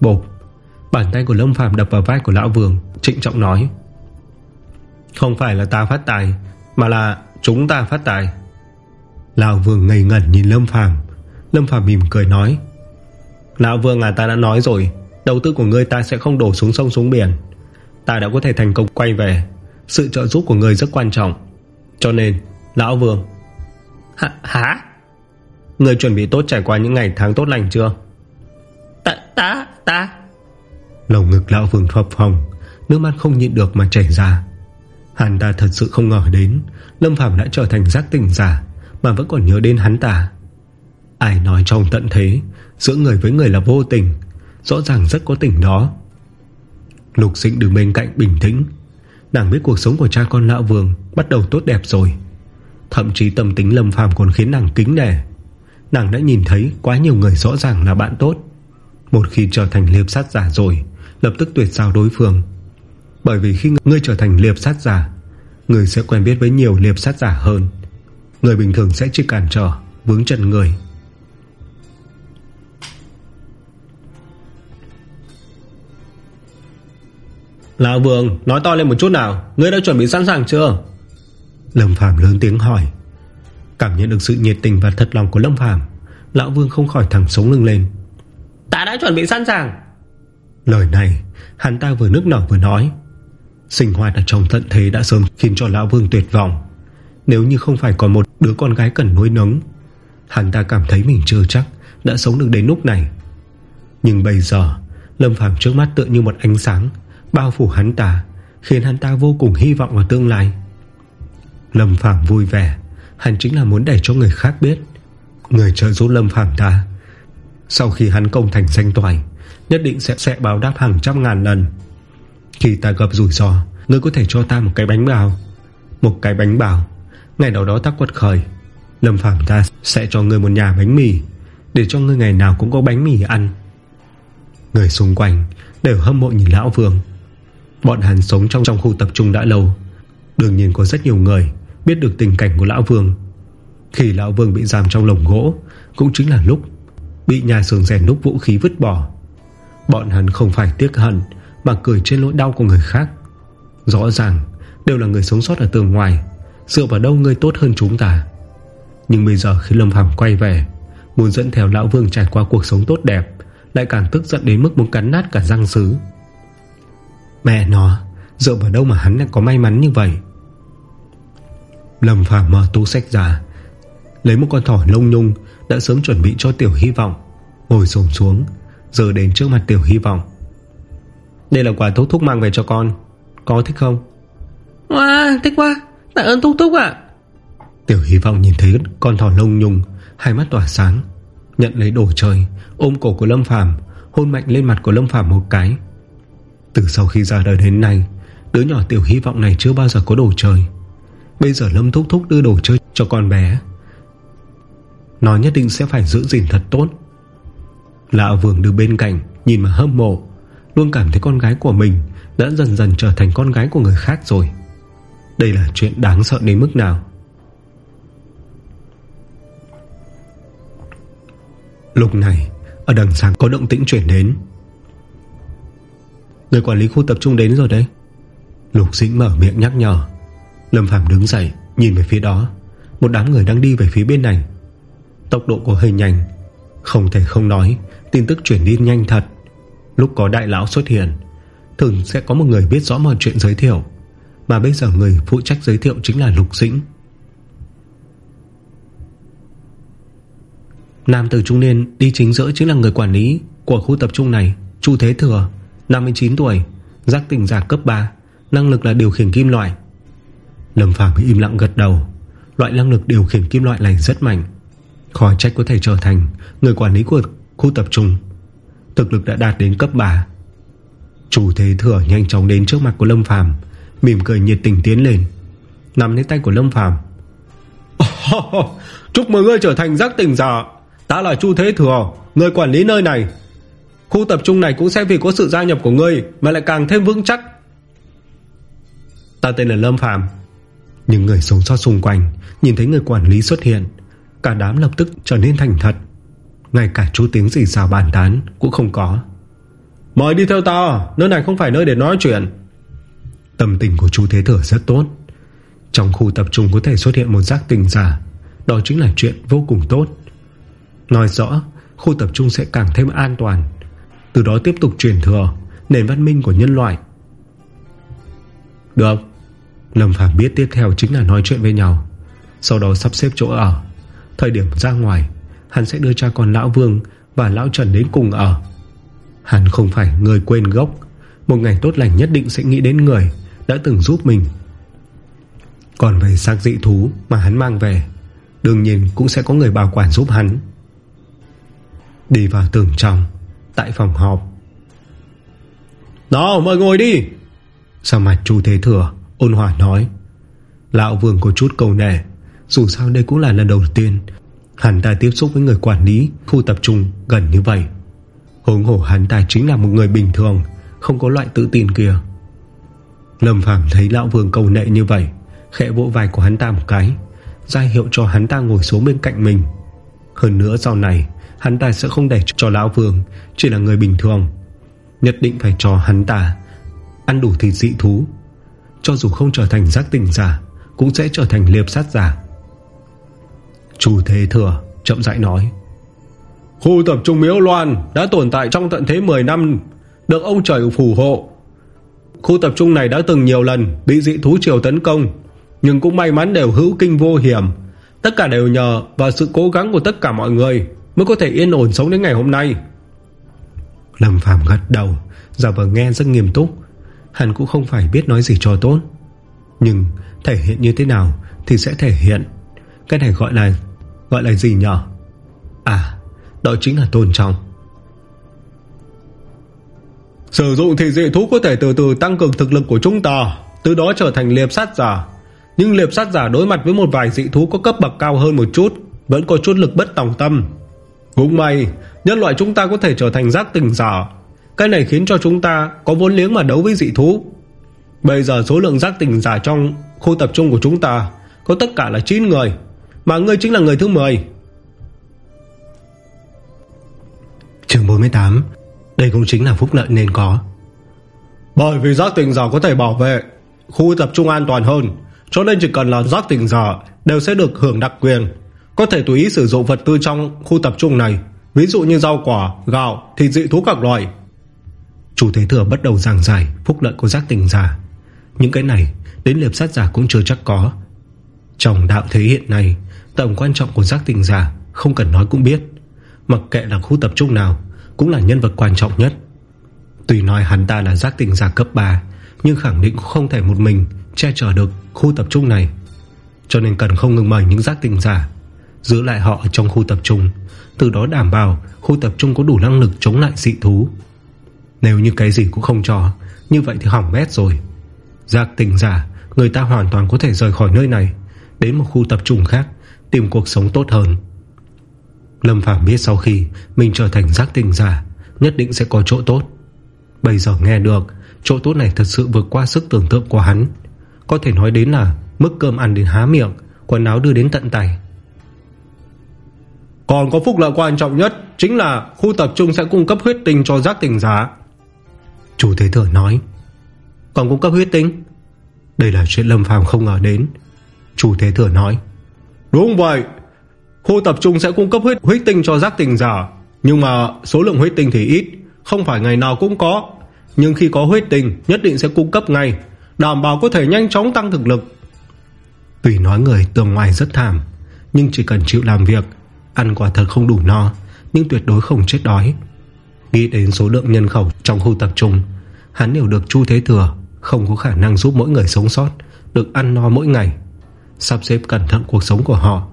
Bộp Bàn tay của Lâm Phạm đập vào vai của Lão Vương Trịnh trọng nói Không phải là ta phát tài Mà là chúng ta phát tài. Lão Vương ngây ngẩn nhìn Lâm Phàm. Lâm Phàm mỉm cười nói Lão Vương à ta đã nói rồi Đầu tư của ngươi ta sẽ không đổ xuống sông xuống biển. Ta đã có thể thành công quay về. Sự trợ giúp của ngươi rất quan trọng. Cho nên Lão Vương Hả? Hả? Ngươi chuẩn bị tốt trải qua những ngày tháng tốt lành chưa? Ta, ta, ta. Lồng ngực Lão Vương thập phòng Nước mắt không nhịn được mà chảy ra Hắn ta thật sự không ngờ đến, Lâm Phạm đã trở thành giác tỉnh giả, Mà vẫn còn nhớ đến hắn ta. Ai nói trong tận thế, Giữa người với người là vô tình, Rõ ràng rất có tình đó. Lục sinh đứng bên cạnh bình tĩnh, Nàng biết cuộc sống của cha con lão vương Bắt đầu tốt đẹp rồi. Thậm chí tâm tính lâm phàm còn khiến nàng kính nể. Nàng đã nhìn thấy Quá nhiều người rõ ràng là bạn tốt. Một khi trở thành liệp sát giả rồi, Lập tức tuyệt giao đối phương. Bởi vì khi ngươi trở thành liệp sát giả Người sẽ quen biết với nhiều liệp sát giả hơn. Người bình thường sẽ chỉ cản trở Vướng chân người. Lão Vương nói to lên một chút nào Ngươi đã chuẩn bị sẵn sàng chưa? Lâm Phàm lớn tiếng hỏi. Cảm nhận được sự nhiệt tình và thật lòng của Lâm Phàm Lão Vương không khỏi thẳng sống lưng lên. Ta đã chuẩn bị sẵn sàng. Lời này Hắn ta vừa nước nở vừa nói Sinh hoạt ở trong tận thế đã sớm khiến cho Lão Vương tuyệt vọng. Nếu như không phải còn một đứa con gái cần nuôi nấng, Hắn ta cảm thấy mình chưa chắc Đã sống được đến lúc này. Nhưng bây giờ, Lâm Phàm trước mắt tựa như một ánh sáng, Bao phủ hắn ta, Khiến hắn ta vô cùng hy vọng vào tương lai. Lâm Phàm vui vẻ, Hắn chính là muốn để cho người khác biết. Người trợ giúp Lâm Phàm ta, Sau khi hắn công thành danh toài, Nhất định sẽ sẽ báo đáp hàng trăm ngàn lần. Khi ta gặp rủi ro, Ngươi có thể cho ta một cái bánh bào Một cái bánh bào Ngày nào đó ta quật khởi, Lâm Phàm ta sẽ cho ngươi một nhà bánh mì, Để cho ngươi ngày nào cũng có bánh mì ăn. Người xung quanh Đều hâm mộ nhìn Lão Vương. Bọn hắn sống trong trong khu tập trung đã lâu. Đương nhiên có rất nhiều người Biết được tình cảnh của Lão Vương. Khi Lão Vương bị giam trong lồng gỗ, Cũng chính là lúc Bị nhà xưởng rèn đúc vũ khí vứt bỏ. Bọn hắn không phải tiếc hận mà cười trên nỗi đau của người khác. Rõ ràng, Đều là người sống sót ở tường ngoài, Dựa vào đâu người tốt hơn chúng ta. Nhưng bây giờ khi Lâm Phàm quay về, Muốn dẫn theo Lão Vương trải qua cuộc sống tốt đẹp, Lại càng tức giận đến mức muốn cắn nát cả răng sứ. Mẹ nó, Dựa vào đâu mà hắn lại có may mắn như vậy? Lâm Phàm mở tủ sách ra, Lấy một con thỏ lông nhung Đã sớm chuẩn bị cho Tiểu Hy Vọng, Ngồi xổm xuống, Giờ đến trước mặt Tiểu Hy Vọng. Đây là quà thúc thúc mang về cho con. Có thích không? Wow thích quá. Tạ ơn thúc thúc ạ. Tiểu Hy Vọng nhìn thấy con thỏ lông nhung Hai mắt tỏa sáng Nhận lấy đồ chơi Ôm cổ của Lâm Phàm Hôn mạnh lên mặt của Lâm Phàm một cái. Từ sau khi ra đời đến nay Đứa nhỏ Tiểu Hy Vọng này chưa bao giờ có đồ chơi. Bây giờ Lâm Thúc Thúc đưa đồ chơi cho con bé. Nó nhất định sẽ phải giữ gìn thật tốt. Lão Vương đứng bên cạnh Nhìn mà hâm mộ Luôn cảm thấy con gái của mình Đã dần dần trở thành con gái của người khác rồi. Đây là chuyện đáng sợ đến mức nào? Lúc này, Ở đằng sáng có động tĩnh chuyển đến. Người quản lý khu tập trung đến rồi đấy. Lục dĩnh mở miệng nhắc nhở. Lâm Phàm đứng dậy, Nhìn về phía đó. Một đám người đang đi về phía bên này. Tốc độ của hơi nhanh Không thể không nói, Tin tức chuyển đi nhanh thật. Lúc có đại lão xuất hiện, Thường sẽ có một người biết rõ mọi chuyện giới thiệu. Mà bây giờ người phụ trách giới thiệu chính là Lục Dĩnh. Nam từ trung niên đi chính giữa chính là người quản lý Của khu tập trung này, Chu Thế Thừa 59 tuổi, Giác tỉnh giả cấp 3 Năng lực là điều khiển kim loại. Lâm Phàm im lặng gật đầu. Loại năng lực điều khiển kim loại này rất mạnh. Khỏi trách có thể trở thành Người quản lý của khu tập trung. Thực lực đã đạt đến cấp 3 Chủ thế thừa nhanh chóng đến trước mặt của Lâm Phàm Mỉm cười nhiệt tình tiến lên. Nắm lấy tay của Lâm Phàm. Oh, Chúc mừng ngươi trở thành giác tỉnh giả. Ta là Chu Thế Thừa Người quản lý nơi này. Khu tập trung này cũng sẽ vì có sự gia nhập của ngươi Mà lại càng thêm vững chắc. Ta tên là Lâm Phàm. Những người sống sót xung quanh Nhìn thấy người quản lý xuất hiện Cả đám lập tức trở nên thành thật. Ngay cả chú tiếng gì xào bàn tán Cũng không có. Mời đi theo ta Nơi này không phải nơi để nói chuyện. Tâm tình của chú Thế Thừa rất tốt. Trong khu tập trung có thể xuất hiện một giác tình giả. Đó chính là chuyện vô cùng tốt. Nói rõ Khu tập trung sẽ càng thêm an toàn. Từ đó tiếp tục truyền thừa Nền văn minh của nhân loại. Được. Lâm Phàm biết tiếp theo chính là nói chuyện với nhau. Sau đó sắp xếp chỗ ở. Thời điểm ra ngoài Hắn sẽ đưa cha con Lão Vương Và Lão Trần đến cùng ở. Hắn không phải người quên gốc. Một ngày tốt lành nhất định sẽ nghĩ đến người Đã từng giúp mình. Còn về xác dị thú mà hắn mang về, Đương nhiên cũng sẽ có người bảo quản giúp hắn. Đi vào tường trong, Tại phòng họp. Nào mời ngồi đi! Sao mặt chu Thế Thừa Ôn hòa nói. Lão Vương có chút cầu nể Dù sao đây cũng là lần đầu tiên Hắn ta tiếp xúc với người quản lý Khu tập trung gần như vậy. Hống hổ hắn ta chính là một người bình thường, Không có loại tự tin kia. Lâm Phàm thấy Lão Vương cầu nệ như vậy, Khẽ vỗ vai của hắn ta một cái, ra hiệu cho hắn ta ngồi xuống bên cạnh mình. Hơn nữa sau này, Hắn ta sẽ không để cho Lão Vương Chỉ là người bình thường, Nhất định phải cho hắn ta Ăn đủ thịt dị thú. Cho dù không trở thành giác tình giả, Cũng sẽ trở thành liệp sát giả. Chủ Thế Thừa Chậm rãi nói, Khu tập trung Miếu Loan Đã tồn tại trong tận thế 10 năm, Được ông trời phù hộ. Khu tập trung này đã từng nhiều lần Bị dị thú triều tấn công, Nhưng cũng may mắn đều hữu kinh vô hiểm. Tất cả đều nhờ vào sự cố gắng của tất cả mọi người Mới có thể yên ổn sống đến ngày hôm nay. Lâm Phàm gật đầu. Giả vờ nghe rất nghiêm túc. Hắn cũng không phải biết nói gì cho tốt. Nhưng thể hiện như thế nào Thì sẽ thể hiện cái này gọi là Gọi là gì nhở À đó chính là tôn trọng. Sử dụng thì dị thú có thể từ từ tăng cường thực lực của chúng ta, Từ đó trở thành liệp sát giả. Nhưng liệp sát giả đối mặt với một vài dị thú có cấp bậc cao hơn một chút, Vẫn có chút lực bất tòng tâm. Cũng may, Nhân loại chúng ta có thể trở thành giác tình giả. Cái này khiến cho chúng ta Có vốn liếng mà đấu với dị thú. Bây giờ số lượng giác tình giả trong Khu tập trung của chúng ta Có tất cả là 9 người. Mà ngươi chính là người thứ 10 Trường 48 Đây cũng chính là phúc lợi nên có. Bởi vì giác tình giả có thể bảo vệ Khu tập trung an toàn hơn Cho nên chỉ cần là giác tỉnh giả Đều sẽ được hưởng đặc quyền. Có thể tùy ý sử dụng vật tư trong khu tập trung này Ví dụ như rau quả, gạo, thịt dị thú các loại. Chủ Thế Thừa bắt đầu giảng giải Phúc lợi của giác tỉnh giả. Những cái này đến liệp sát giả cũng chưa chắc có. Trong đạo thế hiện nay Tầm quan trọng của giác tình giả Không cần nói cũng biết. Mặc kệ là khu tập trung nào, Cũng là nhân vật quan trọng nhất. Tùy nói hắn ta là giác tình giả cấp 3 Nhưng khẳng định không thể một mình Che chở được khu tập trung này. Cho nên cần không ngừng mời những giác tình giả Giữ lại họ trong khu tập trung, Từ đó đảm bảo khu tập trung có đủ năng lực chống lại dị thú. Nếu như cái gì cũng không cho, Như vậy thì hỏng bét rồi. Giác tình giả Người ta hoàn toàn có thể rời khỏi nơi này, Đến một khu tập trung khác Tìm cuộc sống tốt hơn. Lâm Phàm biết sau khi Mình trở thành giác tỉnh giả Nhất định sẽ có chỗ tốt. Bây giờ nghe được Chỗ tốt này thật sự vượt qua sức tưởng tượng của hắn. Có thể nói đến là Mức cơm ăn đến há miệng Quần áo đưa đến tận tay. Còn có phúc lợi quan trọng nhất Chính là khu tập trung sẽ cung cấp huyết tinh cho giác tỉnh giả. Chủ Thế Thừa nói Còn cung cấp huyết tinh? Đây là chuyện Lâm Phàm không ngờ đến. Chủ Thế Thừa nói Đúng vậy Khu tập trung sẽ cung cấp huyết, huyết tinh cho giác tình giả. Nhưng mà số lượng huyết tinh thì ít Không phải ngày nào cũng có. Nhưng khi có huyết tinh nhất định sẽ cung cấp ngay Đảm bảo có thể nhanh chóng tăng thực lực. Tùy nói người tường ngoài rất thảm Nhưng chỉ cần chịu làm việc Ăn quả thật không đủ no Nhưng tuyệt đối không chết đói. Nghĩ đến số lượng nhân khẩu trong khu tập trung Hắn hiểu được Chu Thế Thừa Không có khả năng giúp mỗi người sống sót Được ăn no mỗi ngày. Sắp xếp cẩn thận cuộc sống của họ.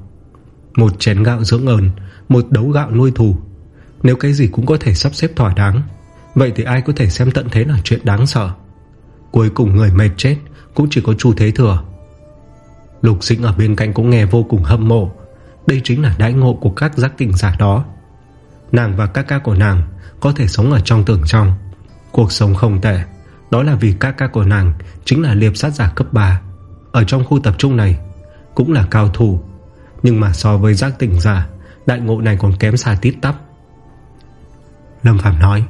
Một chén gạo dưỡng ơn Một đấu gạo nuôi thù. Nếu cái gì cũng có thể sắp xếp thỏa đáng, Vậy thì ai có thể xem tận thế là chuyện đáng sợ. Cuối cùng người mệt chết Cũng chỉ có Chu Thế Thừa. Lục sinh ở bên cạnh cũng nghe vô cùng hâm mộ. Đây chính là đãi ngộ của các giác tình giả đó. Nàng và các ca của nàng Có thể sống ở trong tưởng trong. Cuộc sống không tệ, Đó là vì các ca của nàng Chính là liệp sát giả cấp 3 Ở trong khu tập trung này cũng là cao thủ. Nhưng mà so với giác tỉnh giả, Đại ngộ này còn kém xa tít tắp. Lâm Phạm nói,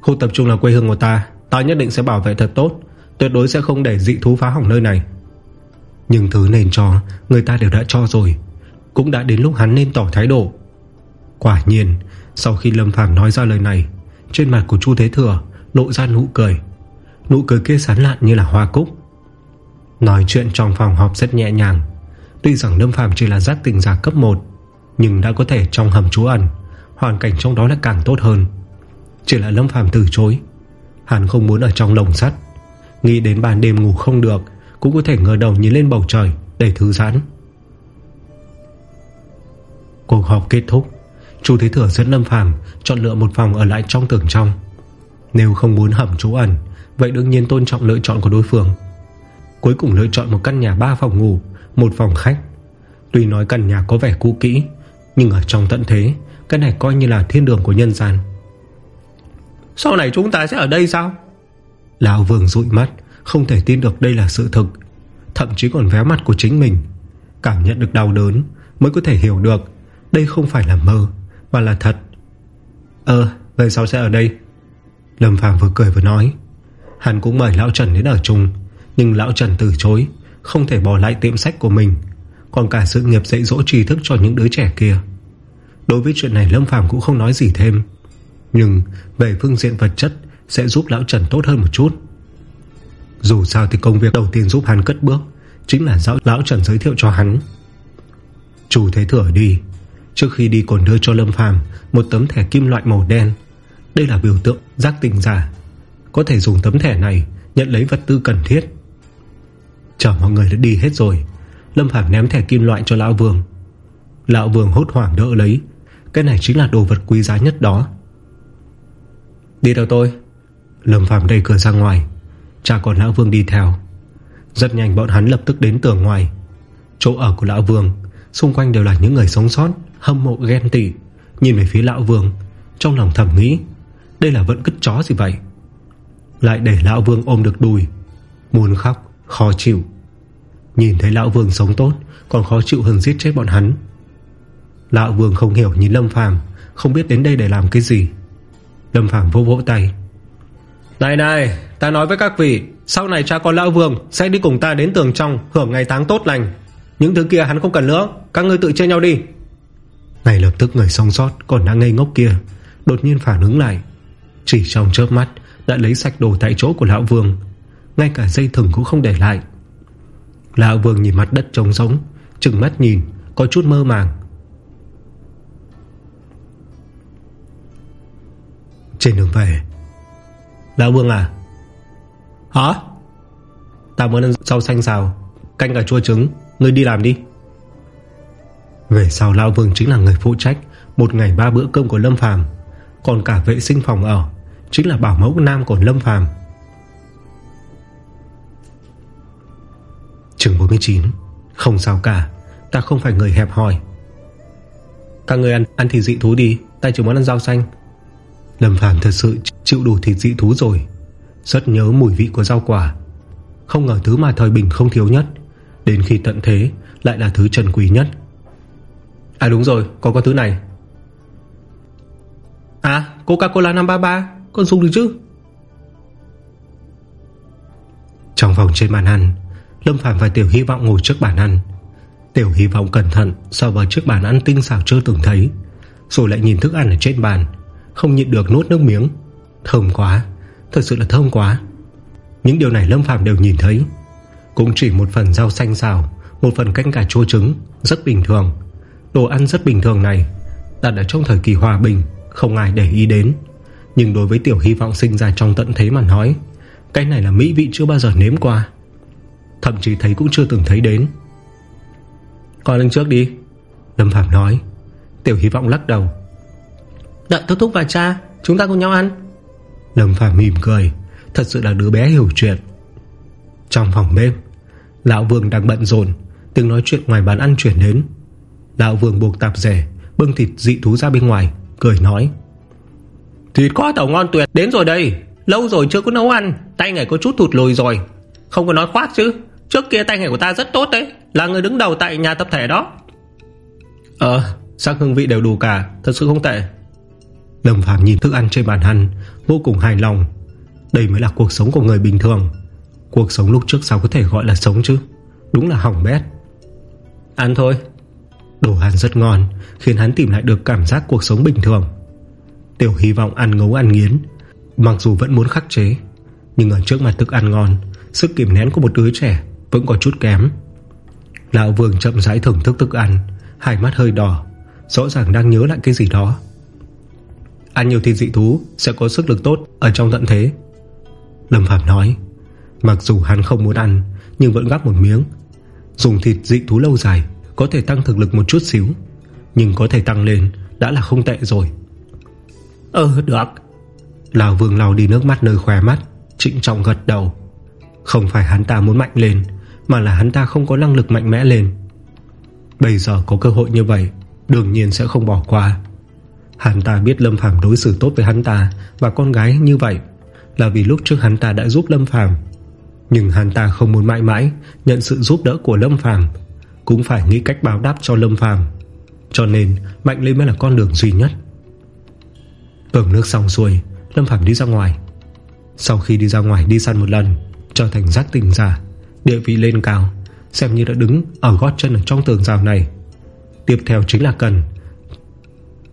Khu tập trung là quê hương của ta Ta nhất định sẽ bảo vệ thật tốt, Tuyệt đối sẽ không để dị thú phá hỏng nơi này. Nhưng thứ nên cho Người ta đều đã cho rồi, Cũng đã đến lúc hắn nên tỏ thái độ. Quả nhiên, Sau khi Lâm Phàm nói ra lời này, Trên mặt của Chu Thế Thừa Lộ ra nụ cười. Nụ cười kia sán lạn như là hoa cúc. Nói chuyện trong phòng họp rất nhẹ nhàng. Tuy rằng Lâm Phàm chỉ là giác tình giả cấp 1 Nhưng đã có thể trong hầm trú ẩn, Hoàn cảnh trong đó là càng tốt hơn. Chỉ là Lâm Phàm từ chối. Hắn không muốn ở trong lồng sắt. Nghĩ đến ban đêm ngủ không được, Cũng có thể ngờ đầu nhìn lên bầu trời Để thư giãn. Cuộc họp kết thúc. Chú Thế Thừa dẫn Lâm Phàm Chọn lựa một phòng ở lại trong tường trong. Nếu không muốn hầm trú ẩn, Vậy đương nhiên tôn trọng lựa chọn của đối phương. Cuối cùng lựa chọn một căn nhà 3 phòng ngủ Một phòng khách. Tuy nói căn nhà có vẻ cũ kỹ Nhưng ở trong tận thế Cái này coi như là thiên đường của nhân gian. Sau này chúng ta sẽ ở đây sao? Lão Vương rụi mắt Không thể tin được đây là sự thực. Thậm chí còn vé mặt của chính mình. Cảm nhận được đau đớn Mới có thể hiểu được Đây không phải là mơ Mà là thật. Ờ về sau sẽ ở đây? Lâm Phàm vừa cười vừa nói. Hắn cũng mời Lão Trần đến ở chung nhưng Lão Trần từ chối, Không thể bỏ lại tiệm sách của mình, Còn cả sự nghiệp dạy dỗ tri thức cho những đứa trẻ kia. Đối với chuyện này, Lâm Phàm cũng không nói gì thêm. Nhưng về phương diện vật chất Sẽ giúp Lão Trần tốt hơn một chút. Dù sao thì công việc đầu tiên giúp hắn cất bước Chính là giáo Lão Trần giới thiệu cho hắn. Chủ Thế thửa đi. Trước khi đi còn đưa cho Lâm Phàm Một tấm thẻ kim loại màu đen. Đây là biểu tượng giác tình giả. Có thể dùng tấm thẻ này Nhận lấy vật tư cần thiết. Chờ mọi người đã đi hết rồi. Lâm Phàm ném thẻ kim loại cho Lão Vương. Lão Vương hốt hoảng đỡ lấy. Cái này chính là đồ vật quý giá nhất đó. Đi theo tôi. Lâm Phàm đẩy cửa ra ngoài. Cha còn Lão Vương đi theo. Rất nhanh bọn hắn lập tức đến tường ngoài. Chỗ ở của Lão Vương Xung quanh đều là những người sống sót Hâm mộ ghen tị. Nhìn về phía Lão Vương Trong lòng thầm nghĩ Đây là vẫn cứt chó gì vậy? Lại để Lão Vương ôm được đùi. Muốn khóc, khó chịu. Nhìn thấy Lão Vương sống tốt Còn khó chịu hơn giết chết bọn hắn. Lão Vương không hiểu nhìn Lâm Phàm Không biết đến đây để làm cái gì. Lâm Phàm vô vỗ tay. Này này ta nói với các vị Sau này cha con Lão Vương Sẽ đi cùng ta đến tường trong Hưởng ngày tháng tốt lành. Những thứ kia hắn không cần nữa Các ngươi tự chơi nhau đi. Ngay lập tức người song sót Còn đang ngây ngốc kia Đột nhiên phản ứng lại. Chỉ trong chớp mắt Đã lấy sạch đồ tại chỗ của Lão Vương ngay cả dây thừng cũng không để lại. Lão Vương nhìn mặt đất trống giống Trừng mắt nhìn, Có chút mơ màng. Trên đường về, Lão Vương à? Hả? Ta muốn ăn rau xanh xào, Canh cả chua trứng, Ngươi đi làm đi. Về sau Lão Vương chính là người phụ trách Một ngày ba bữa cơm của Lâm Phàm, Còn cả vệ sinh phòng ở Chính là bảo mẫu nam của Lâm Phàm. Trường 49 Không sao cả, Ta không phải người hẹp hòi. Các người ăn ăn thịt dị thú đi, Ta chỉ muốn ăn rau xanh. Lâm Phàm thật sự chịu đủ thịt dị thú rồi. Rất nhớ mùi vị của rau quả. Không ngờ thứ mà thời bình không thiếu nhất, Đến khi tận thế, Lại là thứ trần quý nhất. À đúng rồi còn có thứ này. À Coca-Cola 533 Con dùng được chứ? Trong phòng trên bàn ăn Lâm Phàm và Tiểu Hy vọng ngồi trước bàn ăn. Tiểu Hy vọng cẩn thận, So vào trước bàn ăn tinh xảo chưa từng thấy, Rồi lại nhìn thức ăn ở trên bàn, Không nhịn được nốt nước miếng. Thơm quá, Thật sự là thơm quá. Những điều này Lâm Phàm đều nhìn thấy. Cũng chỉ một phần rau xanh xào, Một phần canh cà chua trứng, Rất bình thường. Đồ ăn rất bình thường này, Đặt ở trong thời kỳ hòa bình, Không ai để ý đến. Nhưng đối với Tiểu Hy vọng sinh ra trong tận thế mà nói, Cái này là mỹ vị chưa bao giờ nếm qua. Thậm chí thấy cũng chưa từng thấy đến. Coi lên trước đi Lâm Phạm nói. Tiểu hy vọng lắc đầu. Đợi thúc thúc và cha Chúng ta cùng nhau ăn. Lâm Phạm mỉm cười. Thật sự là đứa bé hiểu chuyện. Trong phòng bếp Lão Vương đang bận rộn Từng nói chuyện ngoài bàn ăn chuyển đến. Lão Vương buộc tạp rẻ Bưng thịt dị thú ra bên ngoài Cười nói. Thịt có tàu ngon tuyệt đến rồi đây. Lâu rồi chưa có nấu ăn Tay nghề có chút thụt lùi rồi Không có nói khoác chứ. Trước kia tay nghề của ta rất tốt đấy. Là người đứng đầu tại nhà tập thể đó. Ờ Sắc hương vị đều đủ cả. Thật sự không tệ. Lâm Phạm nhìn thức ăn trên bàn ăn Vô cùng hài lòng. Đây mới là cuộc sống của người bình thường. Cuộc sống lúc trước sao có thể gọi là sống chứ? Đúng là hỏng bét. Ăn thôi. Đồ ăn rất ngon Khiến hắn tìm lại được cảm giác cuộc sống bình thường. Tiểu hy vọng ăn ngấu ăn nghiến Mặc dù vẫn muốn khắc chế Nhưng ở trước mặt thức ăn ngon Sức kìm nén của một đứa trẻ Vẫn có chút kém. Lão Vương chậm rãi thưởng thức thức ăn Hai mắt hơi đỏ Rõ ràng đang nhớ lại cái gì đó. Ăn nhiều thịt dị thú Sẽ có sức lực tốt ở trong tận thế. Lâm Phạm nói Mặc dù hắn không muốn ăn Nhưng vẫn gắp một miếng. Dùng thịt dị thú lâu dài Có thể tăng thực lực một chút xíu Nhưng có thể tăng lên đã là không tệ rồi. Ừ được. Lào Vương lau đi nước mắt nơi khóe mắt Trịnh trọng gật đầu không phải hắn ta muốn mạnh lên, Mà là hắn ta không có năng lực mạnh mẽ lên. Bây giờ có cơ hội như vậy, Đương nhiên sẽ không bỏ qua. Hắn ta biết Lâm Phàm đối xử tốt với hắn ta Và con gái như vậy Là vì lúc trước hắn ta đã giúp Lâm Phàm. Nhưng hắn ta không muốn mãi mãi Nhận sự giúp đỡ của Lâm Phàm, Cũng phải nghĩ cách báo đáp cho Lâm Phàm. Cho nên, mạnh lên mới là con đường duy nhất. Bừng nước xong xuôi, Lâm Phạm đi ra ngoài. Sau khi đi ra ngoài đi săn một lần Trở thành giác tình giả. Địa vị lên cao, Xem như đã đứng ở gót chân ở trong tường rào này. Tiếp theo chính là cần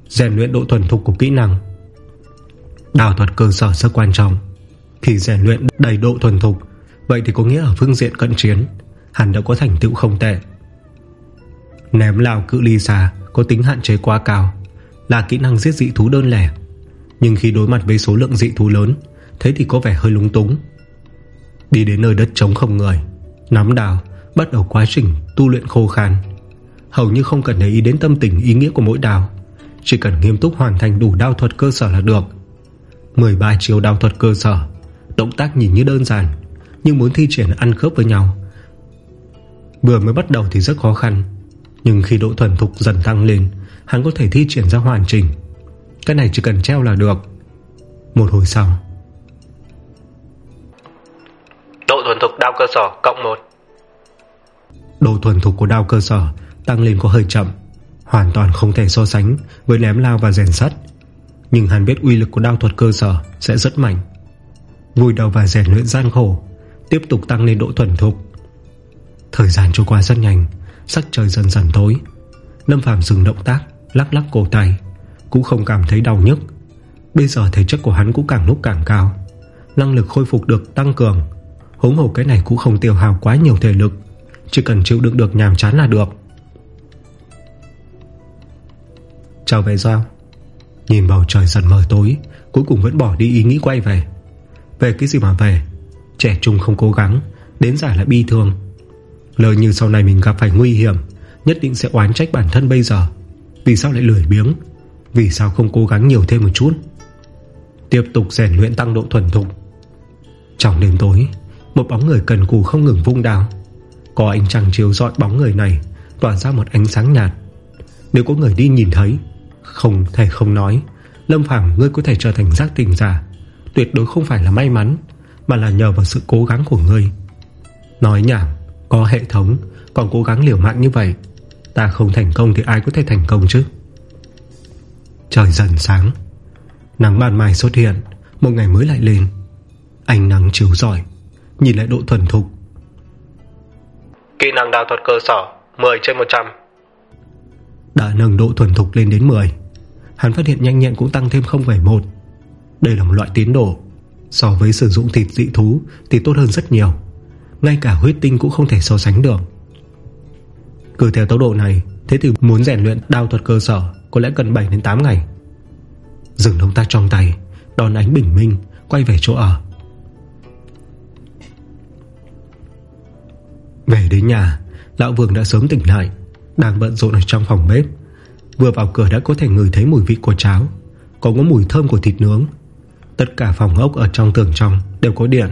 rèn luyện độ thuần thục của kỹ năng. Đào thuật cơ sở rất quan trọng. Khi rèn luyện đầy độ thuần thục, Vậy thì có nghĩa ở phương diện cận chiến, hẳn đã có thành tựu không tệ. Ném lao cự ly xa Có tính hạn chế quá cao, Là kỹ năng giết dị thú đơn lẻ. Nhưng khi đối mặt với số lượng dị thú lớn, Thế thì có vẻ hơi lúng túng. Đi đến nơi đất trống không người. Nắm đào Bắt đầu quá trình tu luyện khô khan. Hầu như không cần để ý đến tâm tình, ý nghĩa của mỗi đào. Chỉ cần nghiêm túc hoàn thành đủ đao thuật cơ sở là được. 13 chiều đao thuật cơ sở, Động tác nhìn như đơn giản, Nhưng muốn thi triển ăn khớp với nhau. Vừa mới bắt đầu thì rất khó khăn, Nhưng khi độ thuần thục dần tăng lên, Hắn có thể thi triển ra hoàn chỉnh. Cái này chỉ cần treo là được. Một hồi sau Độ thuần thục đao cơ sở cộng 1 Độ thuần thục của đao cơ sở Tăng lên có hơi chậm, Hoàn toàn không thể so sánh Với ném lao và rèn sắt. Nhưng hắn biết uy lực của đao thuật cơ sở Sẽ rất mạnh. Vùi đầu và rèn luyện gian khổ, Tiếp tục tăng lên độ thuần thục. Thời gian trôi qua rất nhanh, Sắc trời dần dần tối. Lâm Phàm dừng động tác, Lắc lắc cổ tay, Cũng không cảm thấy đau nhức. Bây giờ thể chất của hắn cũng càng lúc càng cao, Năng lực khôi phục được tăng cường. Húng hồ cái này cũng không tiêu hào quá nhiều thể lực, Chỉ cần chịu đựng được nhàm chán là được. Chào về sao Nhìn bầu trời dần mờ tối, Cuối cùng vẫn bỏ đi ý nghĩ quay về. Về cái gì mà về? Trẻ trung không cố gắng, Đến giải lại bi thương. Lời như sau này mình gặp phải nguy hiểm, Nhất định sẽ oán trách bản thân bây giờ. Vì sao lại lười biếng? Vì sao không cố gắng nhiều thêm một chút? Tiếp tục rèn luyện tăng độ thuần thục. Trong đêm tối một bóng người cần cù không ngừng vung đao. Có ánh trăng chiếu dọi bóng người này, Tỏa ra một ánh sáng nhạt. Nếu có người đi nhìn thấy, Không thể không nói, Lâm Phàm, ngươi có thể trở thành giác tình giả. Tuyệt đối không phải là may mắn, Mà là nhờ vào sự cố gắng của ngươi. Nói nhảm, Có hệ thống, Còn cố gắng liều mạng như vậy, Ta không thành công thì ai có thể thành công chứ? Trời dần sáng, Nắng ban mai xuất hiện, Một ngày mới lại lên. Ánh nắng chiếu giỏi Nhìn lại độ thuần thục. Kỹ năng đào thuật cơ sở 10 trên 100 Đã nâng độ thuần thục lên đến 10 Hắn phát hiện nhanh nhẹn cũng tăng thêm 0,1 Đây là một loại tiến độ. So với sử dụng thịt dị thú Thì tốt hơn rất nhiều. Ngay cả huyết tinh cũng không thể so sánh được. Cứ theo tốc độ này Thế thì muốn rèn luyện đao thuật cơ sở Có lẽ cần 7-8 ngày. Dừng động tác trong tay Đòn ánh bình minh Quay về chỗ ở Về đến nhà Lão Vương đã sớm tỉnh lại Đang bận rộn ở trong phòng bếp. Vừa vào cửa đã có thể ngửi thấy mùi vị của cháo Còn có mùi thơm của thịt nướng. Tất cả phòng ốc ở trong tường trong Đều có điện.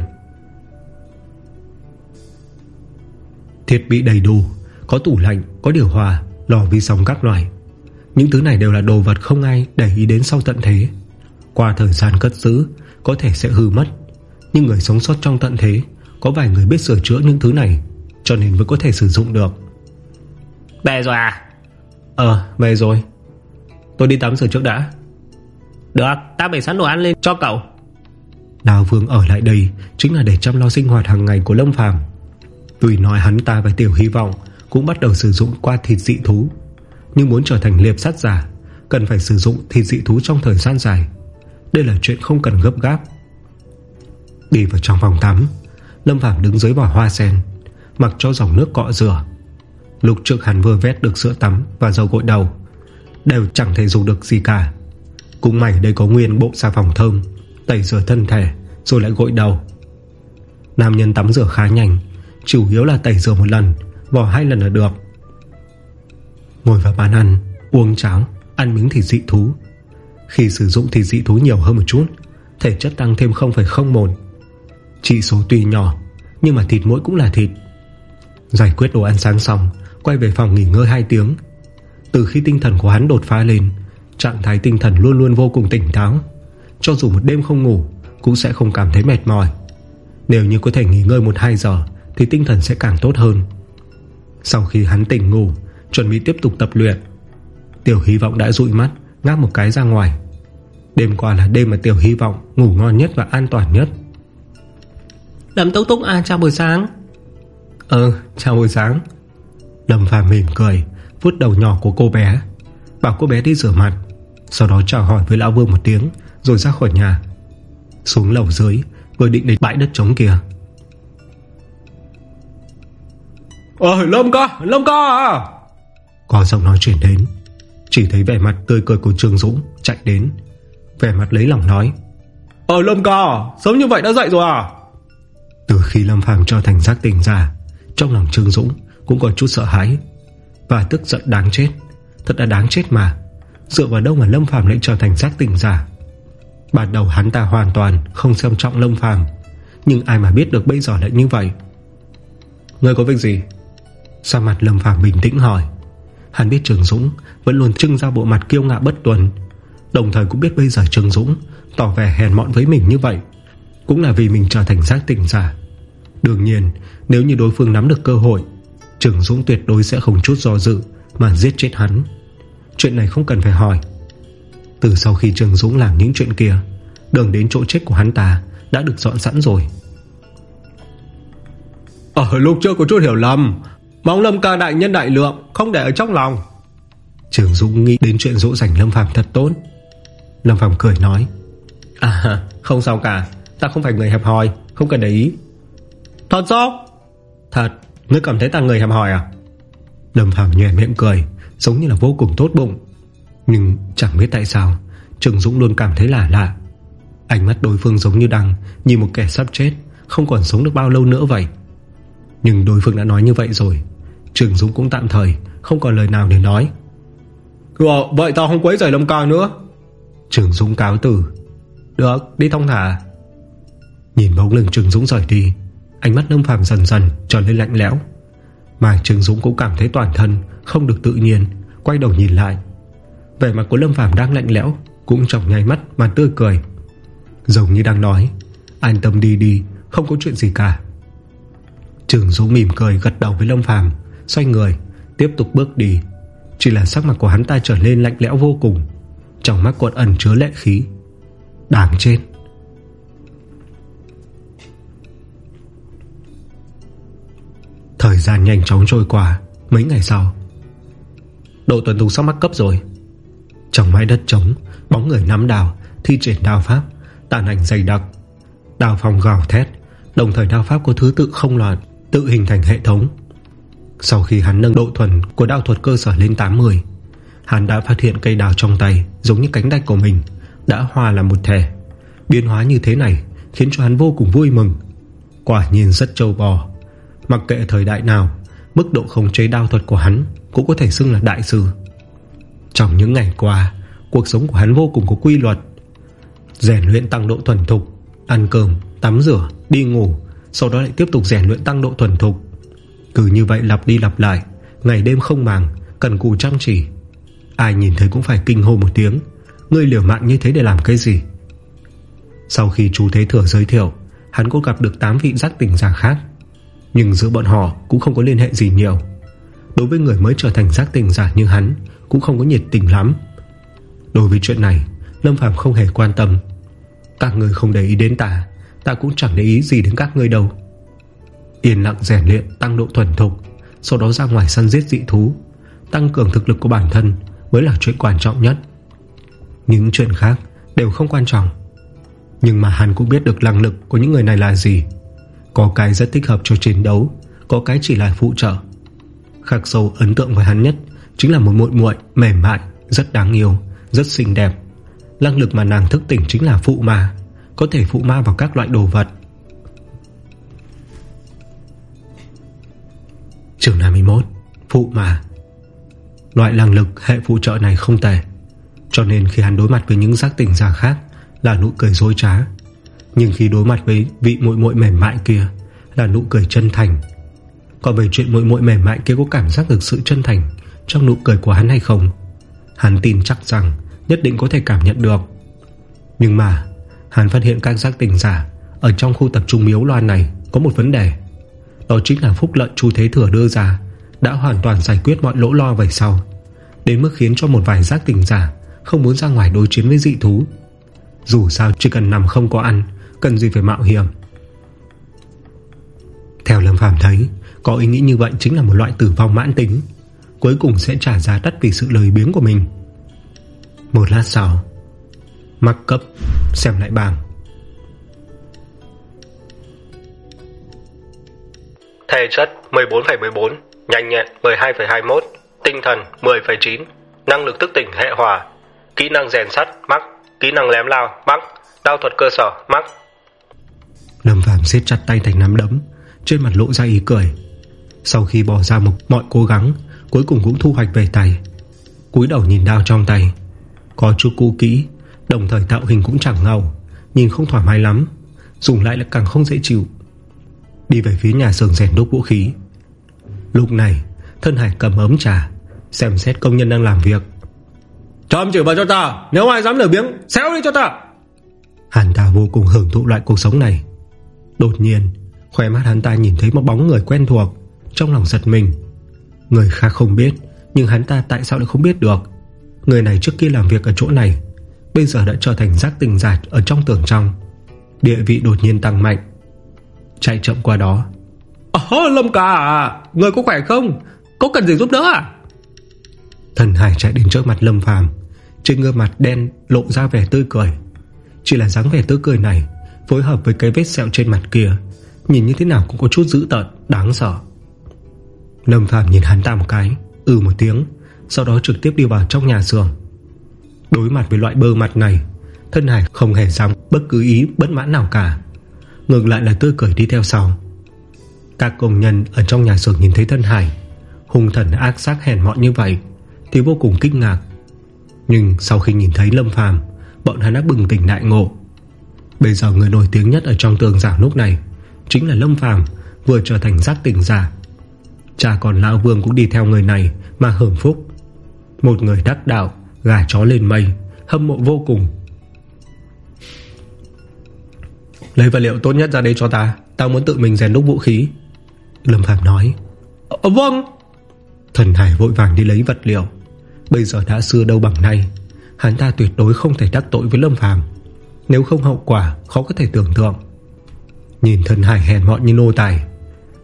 Thiết bị đầy đủ Có tủ lạnh, có điều hòa Lò vi sóng các loại. Những thứ này đều là đồ vật không ai để ý đến sau tận thế. Qua thời gian cất giữ Có thể sẽ hư mất. Nhưng người sống sót trong tận thế Có vài người biết sửa chữa những thứ này. Cho nên mới có thể sử dụng được. Về rồi à? Ờ về rồi. Tôi đi tắm rửa trước đã. Được ta bày sẵn đồ ăn lên cho cậu. Đào Vương ở lại đây Chính là để chăm lo sinh hoạt hàng ngày của Lâm Phàm. Tuy nói hắn ta và Tiểu Hy vọng Cũng bắt đầu sử dụng qua thịt dị thú Nhưng muốn trở thành liệp sát giả Cần phải sử dụng thịt dị thú trong thời gian dài. Đây là chuyện không cần gấp gáp. Đi vào trong phòng tắm Lâm Phàm đứng dưới vỏ hoa sen Mặc cho dòng nước cọ rửa. Lúc trước hắn vừa vét được sữa tắm Và dầu gội đầu Đều chẳng thể dùng được gì cả. Cũng may đây có nguyên bộ xà phòng thơm Tẩy rửa thân thể Rồi lại gội đầu. Nam nhân tắm rửa khá nhanh Chủ yếu là tẩy rửa một lần Vỏ hai lần là được. Ngồi vào bàn ăn Uống cháo Ăn miếng thịt dị thú. Khi sử dụng thịt dị thú nhiều hơn một chút Thể chất tăng thêm 0,01 Chỉ số tuy nhỏ Nhưng mà thịt mỗi cũng là thịt. Giải quyết đồ ăn sáng xong, Quay về phòng nghỉ ngơi 2 tiếng. Từ khi tinh thần của hắn đột phá lên, Trạng thái tinh thần luôn luôn vô cùng tỉnh táo. Cho dù một đêm không ngủ, Cũng sẽ không cảm thấy mệt mỏi. Nếu như có thể nghỉ ngơi 1-2 giờ, Thì tinh thần sẽ càng tốt hơn. Sau khi hắn tỉnh ngủ, Chuẩn bị tiếp tục tập luyện, Tiểu hy vọng đã dụi mắt, Ngáp một cái ra ngoài. Đêm qua là đêm mà Tiểu hy vọng ngủ ngon nhất và an toàn nhất. Lâm Túc Túc à chào buổi sáng. Ờ chào buổi sáng. Lâm Phàm mỉm cười Vút đầu nhỏ của cô bé. Bảo cô bé đi rửa mặt Sau đó chào hỏi với Lão Vương một tiếng Rồi ra khỏi nhà. Xuống lầu dưới Vừa định đến bãi đất trống kia Ờ Lâm ca Lâm ca à? Có giọng nói chuyển đến Chỉ thấy vẻ mặt tươi cười của Trương Dũng Chạy đến. Vẻ mặt lấy lòng nói Ờ Lâm ca Sớm như vậy đã dậy rồi à? Từ khi Lâm Phàm trở thành giác tình giả trong lòng Trương Dũng cũng còn chút sợ hãi. Và tức giận đáng chết. Thật là đáng chết mà. Dựa vào đâu mà Lâm Phàm lại trở thành giác tình giả? Ban đầu hắn ta hoàn toàn Không xem trọng Lâm Phàm, Nhưng ai mà biết được bây giờ lại như vậy? Ngươi có việc gì? Sao mặt Lâm Phàm bình tĩnh hỏi. Hắn biết Trường Dũng Vẫn luôn trưng ra bộ mặt kiêu ngạo bất tuần, Đồng thời cũng biết bây giờ Trường Dũng Tỏ vẻ hèn mọn với mình như vậy, Cũng là vì mình trở thành giác tình giả. Đương nhiên nếu như đối phương nắm được cơ hội Trường Dũng tuyệt đối sẽ không chút do dự Mà giết chết hắn. Chuyện này không cần phải hỏi. Từ sau khi Trường Dũng làm những chuyện kia Đường đến chỗ chết của hắn ta Đã được dọn sẵn rồi. Ở lúc trước có chút hiểu lầm Mong Lâm ca đại nhân đại lượng Không để ở trong lòng. Trường Dũng nghĩ đến chuyện dỗ dành Lâm Phàm thật tốt. Lâm Phàm cười nói À không sao cả Ta không phải người hẹp hòi Không cần để ý Thật sao? Thật. Ngươi cảm thấy ta người hẹp hòi à? Lâm Phàm nhẹ miệng cười Giống như là vô cùng tốt bụng. Nhưng chẳng biết tại sao Trường Dũng luôn cảm thấy lạ lạ. Ánh mắt đối phương giống như đang Nhìn một kẻ sắp chết Không còn sống được bao lâu nữa vậy. Nhưng đối phương đã nói như vậy rồi. Trường Dũng cũng tạm thời Không còn lời nào để nói. Ừ, Vậy tao không quấy rầy Lâm ca nữa. Trường Dũng cáo từ. Được đi thông thả. Nhìn bóng lưng Trường Dũng rời đi Ánh mắt Lâm Phàm dần dần trở nên lạnh lẽo. Mà Trường Dũng cũng cảm thấy toàn thân Không được tự nhiên, Quay đầu nhìn lại. Vẻ mặt của Lâm Phàm đang lạnh lẽo Cũng trong nháy mắt mà tươi cười. Giống như đang nói, An tâm đi đi, Không có chuyện gì cả. Trường Dũng mỉm cười gật đầu với Lâm Phàm, Xoay người, Tiếp tục bước đi. Chỉ là sắc mặt của hắn ta trở nên lạnh lẽo vô cùng, Trong mắt quật ẩn chứa lệ khí. Đáng chết! Thời gian nhanh chóng trôi qua, Mấy ngày sau. Độ tuần tùng sắp mắc cấp rồi. Trong mái đất trống, Bóng người nắm đào, Thi triển đao pháp, Tàn ảnh dày đặc. Đào phòng gào thét, Đồng thời đao pháp có thứ tự không loạn, Tự hình thành hệ thống. Sau khi hắn nâng độ thuần của đao thuật cơ sở lên 80 Hắn đã phát hiện cây đào trong tay Giống như cánh tay của mình, Đã hòa là một thể. Biến hóa như thế này Khiến cho hắn vô cùng vui mừng. Quả nhiên rất trâu bò. Mặc kệ thời đại nào Mức độ khống chế đao thuật của hắn Cũng có thể xưng là đại sư. Trong những ngày qua Cuộc sống của hắn vô cùng có quy luật. Rèn luyện tăng độ thuần thục Ăn cơm, tắm rửa, đi ngủ Sau đó lại tiếp tục rèn luyện tăng độ thuần thục. Cứ như vậy lặp đi lặp lại Ngày đêm không màng Cần cù chăm chỉ. Ai nhìn thấy cũng phải kinh hô một tiếng Ngươi liều mạng như thế để làm cái gì? Sau khi chú Thế Thừa giới thiệu Hắn cũng gặp được 8 vị giác tỉnh giả khác. Nhưng giữa bọn họ cũng không có liên hệ gì nhiều. Đối với người mới trở thành giác tình giả như hắn, Cũng không có nhiệt tình lắm. Đối với chuyện này, Lâm Phàm không hề quan tâm. Các người không để ý đến ta Ta cũng chẳng để ý gì đến các người đâu. Yên lặng rèn luyện, tăng độ thuần thục, Sau đó ra ngoài săn giết dị thú, Tăng cường thực lực của bản thân Mới là chuyện quan trọng nhất. Những chuyện khác đều không quan trọng. Nhưng mà hắn cũng biết được năng lực Của những người này là gì. Có cái rất thích hợp cho chiến đấu Có cái chỉ là phụ trợ. Khắc sâu ấn tượng với hắn nhất Chính là một muội muội mềm mại Rất đáng yêu, rất xinh đẹp. Năng lực mà nàng thức tỉnh chính là phụ ma Có thể phụ ma vào các loại đồ vật. Trường 51 Phụ ma. Loại năng lực hệ phụ trợ này không tệ Cho nên khi hắn đối mặt với những giác tỉnh giả khác Là nụ cười dối trá. Nhưng khi đối mặt với vị muội muội mềm mại kia, Là nụ cười chân thành. Còn về chuyện muội muội mềm mại kia Có cảm giác được sự chân thành Trong nụ cười của hắn hay không, Hắn tin chắc rằng Nhất định có thể cảm nhận được. Nhưng mà, Hắn phát hiện các giác tình giả Ở trong khu tập trung miếu loan này Có một vấn đề. Đó chính là phúc lợi chú Thế Thừa đưa ra Đã hoàn toàn giải quyết mọi lỗ lo về sau, Đến mức khiến cho một vài giác tình giả Không muốn ra ngoài đối chiến với dị thú. Dù sao chỉ cần nằm không có ăn Cần gì phải mạo hiểm. Theo Lâm Phàm thấy Có ý nghĩ như vậy chính là một loại tử vong mãn tính Cuối cùng sẽ trả giá đắt vì sự lời biếng của mình. Một lát sau Mắc cấp Xem lại bảng. Thể chất 14,14 Nhanh nhẹn 12,21 Tinh thần 10,9 Năng lực thức tỉnh hệ hòa Kỹ năng rèn sắt mắc Kỹ năng lém lao mắc Đao thuật cơ sở mắc Lâm Phàm siết chặt tay thành nắm đấm Trên mặt lộ ra ý cười. Sau khi bỏ ra một mọi cố gắng Cuối cùng cũng thu hoạch về tay. Cúi đầu nhìn đao trong tay. Có chút cũ kỹ Đồng thời tạo hình cũng chẳng ngầu Nhìn không thoải mái lắm Dùng lại là càng không dễ chịu. Đi về phía nhà xưởng rèn đúc vũ khí. Lúc này Thân Hải cầm ấm trà Xem xét công nhân đang làm việc. Chom chửi vào cho ta Nếu ai dám lửa biếng Xéo đi cho ta. Hắn ta vô cùng hưởng thụ loại cuộc sống này Đột nhiên Khỏe mắt hắn ta nhìn thấy một bóng người quen thuộc Trong lòng giật mình. Người khác không biết Nhưng hắn ta tại sao lại không biết được? Người này trước kia làm việc ở chỗ này Bây giờ đã trở thành giác tình giả Ở trong tường trong. Địa vị đột nhiên tăng mạnh. Chạy chậm qua đó. Ồ Lâm cả à Người có khỏe không? Có cần gì giúp đỡ à? Thần Hải chạy đến trước mặt Lâm Phàm Trên gương mặt đen lộ ra vẻ tươi cười. Chỉ là dáng vẻ tươi cười này Phối hợp với cái vết sẹo trên mặt kia, Nhìn như thế nào cũng có chút dữ tợn, Đáng sợ. Lâm Phàm nhìn hắn ta một cái Ừ một tiếng, Sau đó trực tiếp đi vào trong nhà xưởng. Đối mặt với loại bơ mặt này, Thân Hải không hề dám bất cứ ý bất mãn nào cả. Ngược lại là tươi cười đi theo sau. Các công nhân ở trong nhà xưởng nhìn thấy thân Hải, Hung thần ác sắc hèn mọn như vậy, Thì vô cùng kinh ngạc. Nhưng sau khi nhìn thấy Lâm Phàm, Bọn hắn đã bừng tỉnh đại ngộ. Bây giờ người nổi tiếng nhất ở trong tường giả lúc này Chính là Lâm Phàm Vừa trở thành giác tỉnh giả. Cha còn Lão Vương cũng đi theo người này Mà hưởng phúc. Một người đắc đạo Gà chó lên mây Hâm mộ vô cùng. Lấy vật liệu tốt nhất ra đây cho ta Ta muốn tự mình rèn đúc vũ khí. Lâm Phạm nói ờ, Vâng. Thần Hải vội vàng đi lấy vật liệu. Bây giờ đã xưa đâu bằng nay Hắn ta tuyệt đối không thể đắc tội với Lâm Phàm. Nếu không hậu quả, khó có thể tưởng tượng. Nhìn thân Hải hèn mọn như nô tài,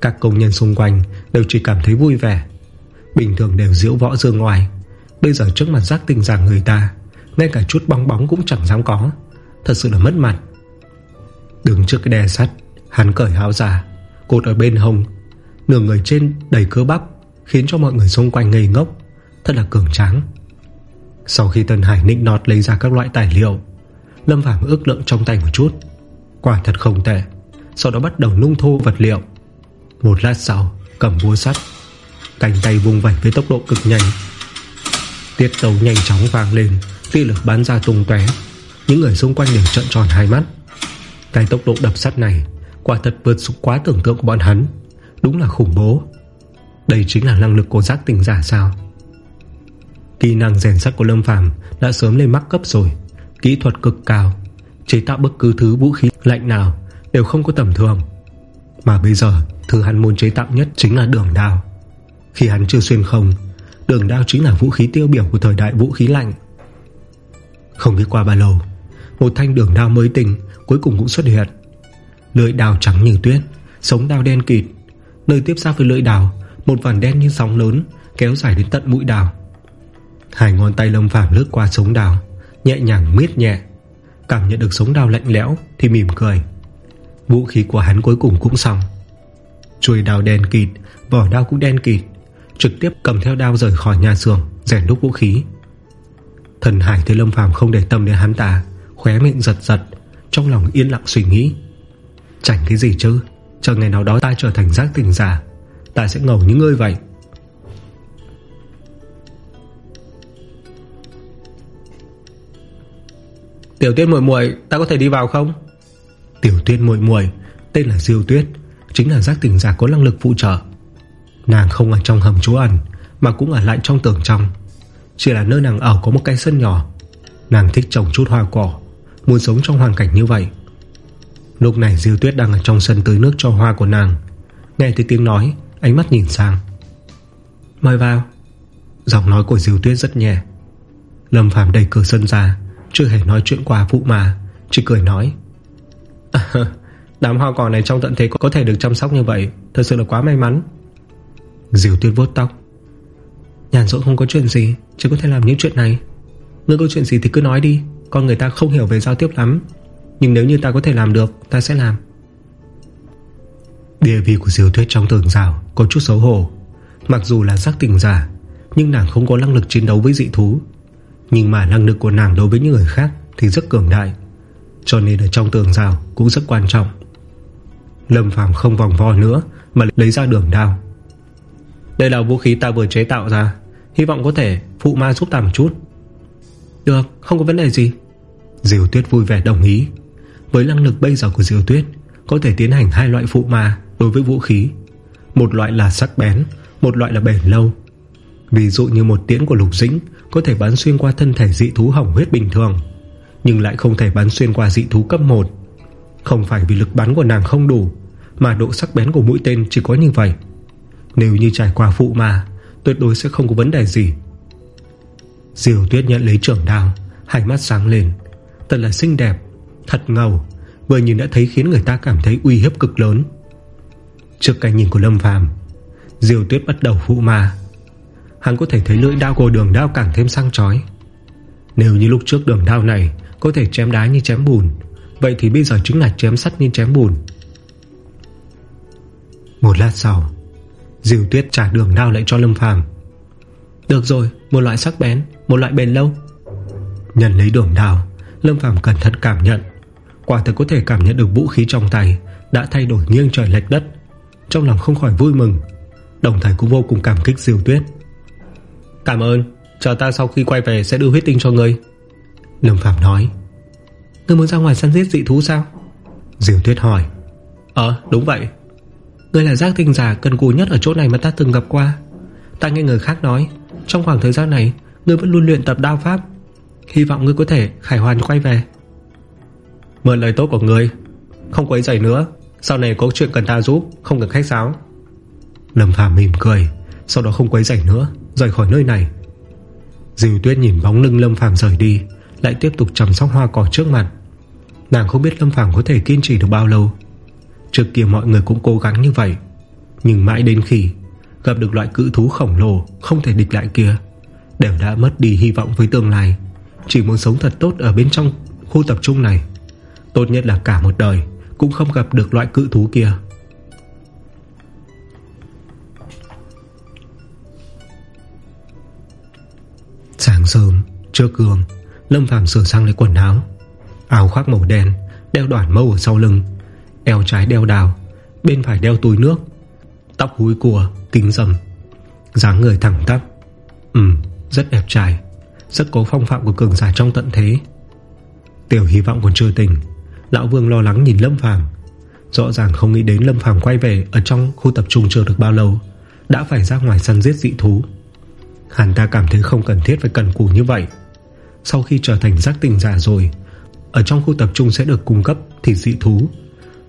Các công nhân xung quanh Đều chỉ cảm thấy vui vẻ. Bình thường đều diễu võ dương ngoài, Bây giờ trước mặt giác tình giả người ta, Ngay cả chút bóng bóng cũng chẳng dám có. Thật sự là mất mặt. Đứng trước cái đè sắt, Hắn cởi háo giả Cột ở bên hông, Nửa người trên đầy cơ bắp, Khiến cho mọi người xung quanh ngây ngốc, Thật là cường tráng. Sau khi Tân Hải nịnh nọt lấy ra các loại tài liệu Lâm Phàm ước lượng trong tay một chút. Quả thật không tệ. Sau đó bắt đầu lung thô vật liệu. Một lát sau, cầm búa sắt, Cành tay vung vẩy với tốc độ cực nhanh. Tiết tấu nhanh chóng vang lên, Tia lực bắn ra tung tóe. Những người xung quanh đều trợn tròn hai mắt. Cái tốc độ đập sắt này, Quả thật vượt quá tưởng tượng của bọn hắn. Đúng là khủng bố. Đây chính là năng lực của giác tình giả sao? Kỹ năng rèn sắt của Lâm Phàm Đã sớm lên mắc cấp rồi. Kỹ thuật cực cao, Chế tạo bất cứ thứ vũ khí lạnh nào Đều không có tầm thường. Mà bây giờ, thứ hắn muốn chế tạo nhất Chính là đường đao. Khi hắn chưa xuyên không, Đường đao chính là vũ khí tiêu biểu của thời đại vũ khí lạnh. Không biết qua bao lâu, Một thanh đường đao mới tình Cuối cùng cũng xuất hiện. Lưỡi đào trắng như tuyết, Sống đao đen kịt. Nơi tiếp giáp với lưỡi đào Một vằn đen như sóng lớn Kéo dài đến tận mũi đào Hai ngón tay lâm vàng lướt qua sống đào Nhẹ nhàng miết nhẹ. Cảm nhận được sống đau lạnh lẽo Thì mỉm cười. Vũ khí của hắn cuối cùng cũng xong. Chuôi đào đen kịt, Vỏ đao cũng đen kịt, Trực tiếp cầm theo đao rời khỏi nhà xưởng, Rèn đúc vũ khí. Thần Hải thấy Lâm Phàm không để tâm đến hắn ta, Khóe miệng giật giật, Trong lòng yên lặng suy nghĩ. Chảnh cái gì chứ, Chờ ngày nào đó ta trở thành giác tình giả, Ta sẽ ngầu những ngươi vậy. Tiểu tuyết muội muội Ta có thể đi vào không? Tiểu tuyết muội muội Tên là Diêu Tuyết Chính là giác tình giả có năng lực phụ trợ. Nàng không ở trong hầm trú ẩn Mà cũng ở lại trong tường trong. Chỉ là nơi nàng ở có một cái sân nhỏ. Nàng thích trồng chút hoa cỏ Muốn sống trong hoàn cảnh như vậy. Lúc này Diêu Tuyết đang ở trong sân tưới nước cho hoa của nàng. Nghe thấy tiếng nói Ánh mắt nhìn sang. Mời vào. Giọng nói của Diêu Tuyết rất nhẹ. Lâm Phàm đẩy cửa sân ra chưa hề nói chuyện qua phụ mà Chỉ cười nói. À, Đám hoa cỏ này trong tận thế có thể được chăm sóc như vậy Thật sự là quá may mắn. Diều tuyết vốt tóc. Nhàn rỗi không có chuyện gì Chỉ có thể làm những chuyện này. Ngươi có chuyện gì thì cứ nói đi Con người ta không hiểu về giao tiếp lắm. Nhưng nếu như ta có thể làm được Ta sẽ làm. Địa vị của Diều Tuyết trong tường rào Có chút xấu hổ. Mặc dù là giác tình giả Nhưng nàng không có năng lực chiến đấu với dị thú. Nhưng mà năng lực của nàng đối với những người khác Thì rất cường đại, Cho nên ở trong tường rào cũng rất quan trọng. Lâm Phàm không vòng vo nữa Mà lấy ra đường đao. Đây là vũ khí ta vừa chế tạo ra, Hy vọng có thể phụ ma giúp ta một chút. Được, không có vấn đề gì. Diều Tuyết vui vẻ đồng ý. Với năng lực bây giờ của Diều Tuyết, Có thể tiến hành hai loại phụ ma Đối với vũ khí. Một loại là sắc bén, Một loại là bền lâu. Ví dụ như một tiễn của lục dĩnh có thể bắn xuyên qua thân thể dị thú hỏng huyết bình thường Nhưng lại không thể bắn xuyên qua dị thú cấp 1 Không phải vì lực bắn của nàng không đủ Mà độ sắc bén của mũi tên chỉ có như vậy. Nếu như trải qua phụ mà Tuyệt đối sẽ không có vấn đề gì. Diều tuyết nhận lấy trưởng đào Hai mắt sáng lên. Thật là xinh đẹp, thật ngầu Vừa nhìn đã thấy khiến người ta cảm thấy uy hiếp cực lớn. Trước cái nhìn của Lâm Phàm Diều tuyết bắt đầu phụ ma. Hắn có thể thấy lưỡi đao của đường đao càng thêm sang chói. Nếu như lúc trước đường đao này Có thể chém đá như chém bùn, Vậy thì bây giờ chính là chém sắt như chém bùn. Một lát sau Diều tuyết trả đường đao lại cho Lâm Phàm. Được rồi, Một loại sắc bén, Một loại bền lâu. Nhận lấy đường đao, Lâm Phàm cẩn thận cảm nhận. Quả thật có thể cảm nhận được vũ khí trong tay Đã thay đổi nghiêng trời lệch đất, Trong lòng không khỏi vui mừng. Đồng thời cũng vô cùng cảm kích Diều Tuyết. Cảm ơn. Chờ ta sau khi quay về sẽ đưa huyết tinh cho ngươi. Lâm Phạm nói. Ngươi muốn ra ngoài săn giết dị thú sao? Diều Tuyết hỏi. Ờ đúng vậy. Ngươi là giác tinh giả cần cù nhất ở chỗ này mà ta từng gặp qua. Ta nghe người khác nói, Trong khoảng thời gian này, Ngươi vẫn luôn luyện tập đao pháp. Hy vọng ngươi có thể khải hoàn quay về. Mượn lời tốt của ngươi, Không quấy rầy nữa. Sau này có chuyện cần ta giúp, Không cần khách sáo. Lâm Phàm mỉm cười, Sau đó không quấy rầy nữa. Rời khỏi nơi này. Dìu tuyết nhìn bóng lưng Lâm Phàm rời đi, Lại tiếp tục chăm sóc hoa cỏ trước mặt. Nàng không biết Lâm Phàm có thể kiên trì được bao lâu. Trước kia mọi người cũng cố gắng như vậy, Nhưng mãi đến khi Gặp được loại cự thú khổng lồ Không thể địch lại kia, Đều đã mất đi hy vọng với tương lai. Chỉ muốn sống thật tốt ở bên trong khu tập trung này. Tốt nhất là cả một đời Cũng không gặp được loại cự thú kia. Sáng sớm, Trước gương, Lâm Phàm sửa sang lấy quần áo. Áo khoác màu đen, Đeo đoạn mâu ở sau lưng, Eo trái đeo đào, Bên phải đeo túi nước. Tóc húi cùa Kính rầm dáng người thẳng tắp. Ừ rất đẹp trai, Rất có phong phạm của cường giả trong tận thế. Tiểu hy vọng còn chưa tỉnh, Lão Vương lo lắng nhìn Lâm Phàm. Rõ ràng không nghĩ đến Lâm Phàm quay về Ở trong khu tập trung chưa được bao lâu, Đã phải ra ngoài săn giết dị thú. Hắn ta cảm thấy không cần thiết phải cần cù như vậy. Sau khi trở thành giác tình giả rồi Ở trong khu tập trung sẽ được cung cấp thịt dị thú.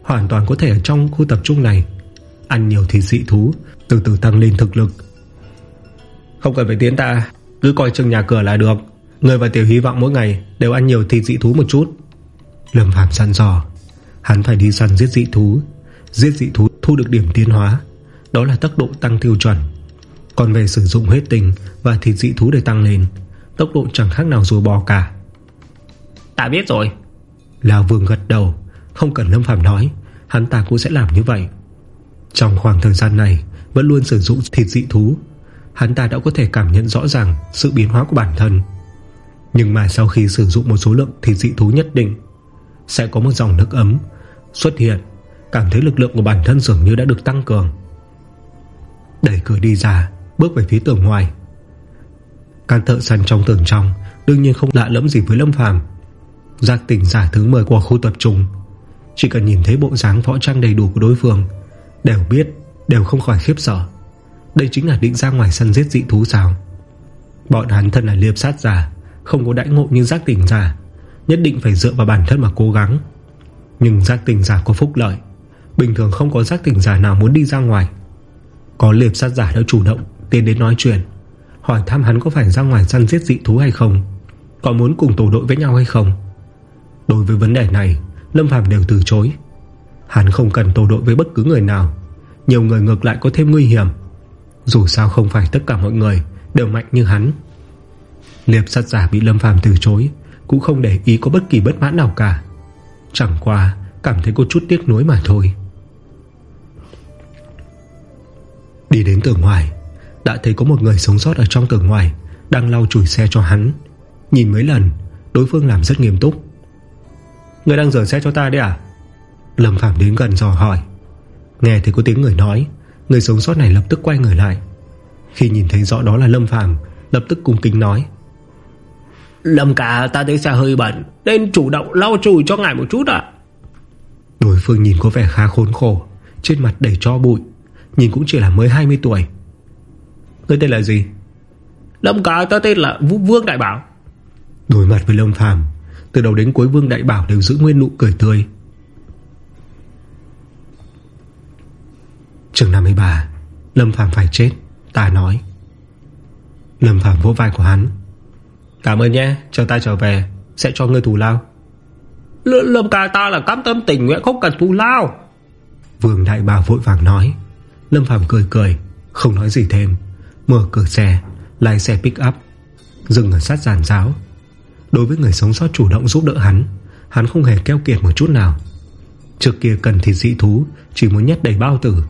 Hoàn toàn có thể ở trong khu tập trung này Ăn nhiều thịt dị thú Từ từ tăng lên thực lực. Không cần phải tiến ta Cứ coi chừng nhà cửa là được. Người và tiểu hy vọng mỗi ngày Đều ăn nhiều thịt dị thú một chút. Lâm Phạm săn dò. Hắn phải đi săn giết dị thú. Giết dị thú thu được điểm tiến hóa. Đó là tốc độ tăng tiêu chuẩn Còn về sử dụng hết tình Và thịt dị thú để tăng lên Tốc độ chẳng khác nào rùa bò cả. Ta biết rồi. Lào Vương gật đầu Không cần Lâm Phạm nói Hắn ta cũng sẽ làm như vậy. Trong khoảng thời gian này Vẫn luôn sử dụng thịt dị thú Hắn ta đã có thể cảm nhận rõ ràng Sự biến hóa của bản thân. Nhưng mà sau khi sử dụng một số lượng thịt dị thú nhất định Sẽ có một dòng nước ấm Xuất hiện Cảm thấy lực lượng của bản thân dường như đã được tăng cường. Đẩy cửa đi ra Bước về phía tường ngoài. Các thợ săn trong tường trong Đương nhiên không lạ lẫm gì với Lâm Phàm. Giác tỉnh giả thứ 10 của khu tập trung. Chỉ cần nhìn thấy bộ dáng võ trang đầy đủ của đối phương, Đều biết, Đều không khỏi khiếp sợ. Đây chính là định ra ngoài săn giết dị thú sao? Bọn hắn thân là liệp sát giả, Không có đãi ngộ như giác tỉnh giả, Nhất định phải dựa vào bản thân mà cố gắng. Nhưng giác tỉnh giả có phúc lợi, Bình thường không có giác tỉnh giả nào muốn đi ra ngoài. Có liệp sát giả đã chủ động Tiến đến nói chuyện, Hỏi thăm hắn có phải ra ngoài săn giết dị thú hay không, Có muốn cùng tổ đội với nhau hay không. Đối với vấn đề này, Lâm Phàm đều từ chối. Hắn không cần tổ đội với bất cứ người nào, Nhiều người ngược lại có thêm nguy hiểm. Dù sao không phải tất cả mọi người Đều mạnh như hắn. Liệp sát giả bị Lâm Phàm từ chối, Cũng không để ý có bất kỳ bất mãn nào cả. Chẳng qua, Cảm thấy có chút tiếc nuối mà thôi. Đi đến tường ngoài đã thấy có một người sống sót ở trong tường ngoài Đang lau chùi xe cho hắn. Nhìn mấy lần Đối phương làm rất nghiêm túc. Người đang rửa xe cho ta đấy à? Lâm Phạm đến gần dò hỏi. Nghe thấy có tiếng người nói Người sống sót này lập tức quay người lại. Khi nhìn thấy rõ đó là Lâm Phàm Lập tức cung kính nói. Lâm cả ta thấy xe hơi bẩn Nên chủ động lau chùi cho ngài một chút ạ. Đối phương nhìn có vẻ khá khốn khổ Trên mặt đầy cho bụi Nhìn cũng chỉ là mới 20 tuổi Người tên là gì? Lâm cả ta tên là Vương Đại Bảo. Đối mặt với Lâm Phàm Từ đầu đến cuối Vương Đại Bảo đều giữ nguyên nụ cười tươi. Trường 53 Lâm Phàm phải chết Ta nói. Lâm Phàm vỗ vai của hắn. Cảm ơn nhé Chờ ta trở về Sẽ cho ngươi thù lao. L Lâm ca ta là cam tâm tình nguyện không cần thù lao. Vương Đại Bảo vội vàng nói. Lâm Phàm cười cười Không nói gì thêm Mở cửa xe Lái xe pick up Dừng ở sát giàn giáo. Đối với người sống sót chủ động giúp đỡ hắn Hắn không hề keo kiệt một chút nào. Trước kia cần thịt dị thú Chỉ muốn nhét đầy bao tử.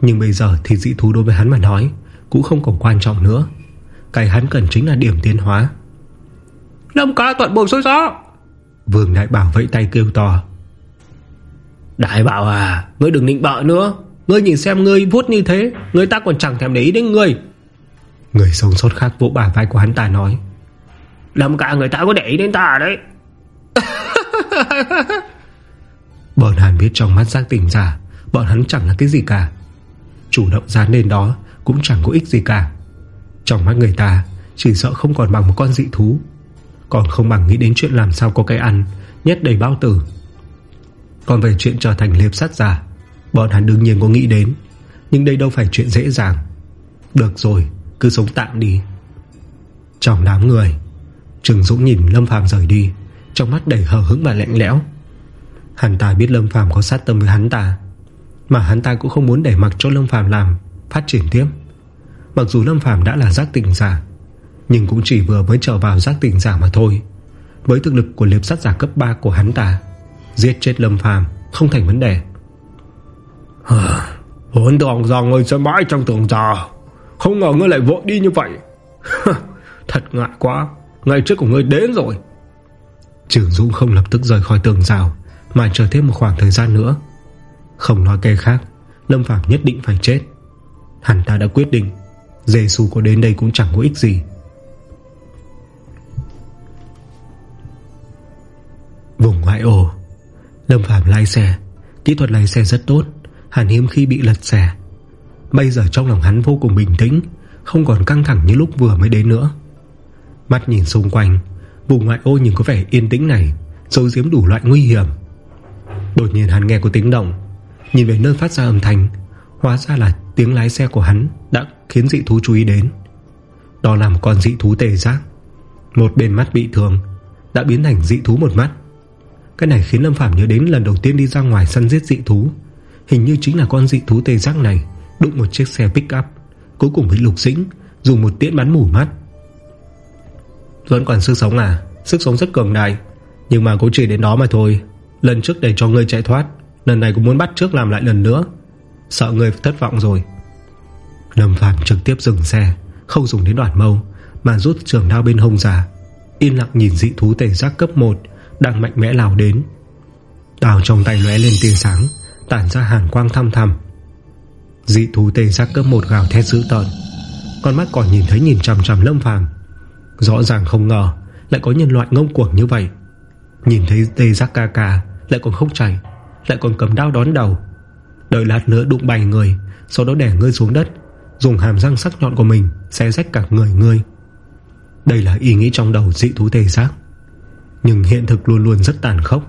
Nhưng bây giờ thịt dị thú đối với hắn mà nói Cũng không còn quan trọng nữa. Cái hắn cần chính là điểm tiến hóa. Lâm ca tuận bồn xôi gió. Vương Đại Bảo vẫy tay kêu to. Đại Bảo à Ngươi đừng định bợ nữa. Ngươi nhìn xem ngươi vuốt như thế Người ta còn chẳng thèm để ý đến ngươi Người sống sót khác vỗ bả vai của hắn ta nói Lâm cả người ta có để ý đến ta đấy. Bọn hắn biết trong mắt giác tỉnh giả Bọn hắn chẳng là cái gì cả. Chủ động ra lên đó Cũng chẳng có ích gì cả. Trong mắt người ta Chỉ sợ không còn bằng một con dị thú Còn không bằng nghĩ đến chuyện làm sao có cái ăn Nhét đầy bao tử. Còn về chuyện trở thành liệp sát giả Bọn hắn đương nhiên có nghĩ đến Nhưng đây đâu phải chuyện dễ dàng. Được rồi cứ sống tạm đi. Trong đám người, Trừng Dũng nhìn Lâm Phàm rời đi, Trong mắt đầy hờ hững và lạnh lẽo. Hắn ta biết Lâm Phàm có sát tâm với hắn ta, Mà hắn ta cũng không muốn để mặc cho Lâm Phàm làm Phát triển tiếp. Mặc dù Lâm Phàm đã là giác tỉnh giả, Nhưng cũng chỉ vừa mới trở vào giác tỉnh giả mà thôi. Với thực lực của liệp sát giả cấp 3 của hắn ta, Giết chết Lâm Phàm Không thành vấn đề. Hồn tưởng rằng người sẽ mãi trong tưởng già không ngờ ngươi lại vội đi như vậy. Thật ngại quá, Ngày trước của ngươi đến rồi. Trường Dũng không lập tức rời khỏi tường rào, Mà chờ thêm một khoảng thời gian nữa. Không nói kê khác, Lâm Phạm nhất định phải chết. Hắn ta đã quyết định giê -xu có đến đây cũng chẳng có ích gì. Vùng ngoại ổ Lâm Phạm lái xe. Kỹ thuật lái xe rất tốt, Hắn hiếm khi bị lật xe. Bây giờ trong lòng hắn vô cùng bình tĩnh, Không còn căng thẳng như lúc vừa mới đến nữa. Mắt nhìn xung quanh Vùng ngoại ô nhìn có vẻ yên tĩnh này Dấu diếm đủ loại nguy hiểm. Đột nhiên hắn nghe có tiếng động, Nhìn về nơi phát ra âm thanh, Hóa ra là tiếng lái xe của hắn Đã khiến dị thú chú ý đến. Đó là một con dị thú tê giác. Một bên mắt bị thương, Đã biến thành dị thú một mắt. Cái này khiến Lâm Phạm nhớ đến lần đầu tiên đi ra ngoài săn giết dị thú, Hình như chính là con dị thú tê giác này. Đụng một chiếc xe pick up, Cuối cùng với lục dĩnh Dùng một tiễn bắn mù mắt. Vẫn còn sức sống à? Sức sống rất cường đại. Nhưng mà cũng chỉ đến đó mà thôi. Lần trước để cho ngươi chạy thoát, Lần này cũng muốn bắt trước làm lại lần nữa. Sợ ngươi thất vọng rồi. Lâm Phàm trực tiếp dừng xe, Không dùng đến đoạn mâu, Mà rút trường đao bên hông ra. Yên lặng nhìn dị thú tể giác cấp 1 Đang mạnh mẽ lao đến. Đào trong tay lóe lên tia sáng, Tản ra hàn quang thăm thăm Dị thú tê giác cấp một gào thét dữ tợn. Con mắt còn nhìn thấy nhìn chằm chằm lâm phàm. Rõ ràng không ngờ, Lại có nhân loại ngông cuồng như vậy. Nhìn thấy tê giác ca ca, Lại còn không chạy Lại còn cầm đao đón đầu. Đợi lát nữa đụng bay người, Sau đó đẻ ngươi xuống đất, Dùng hàm răng sắc nhọn của mình Xé rách cả người ngươi. Đây là ý nghĩ trong đầu dị thú tê giác. Nhưng hiện thực luôn luôn rất tàn khốc.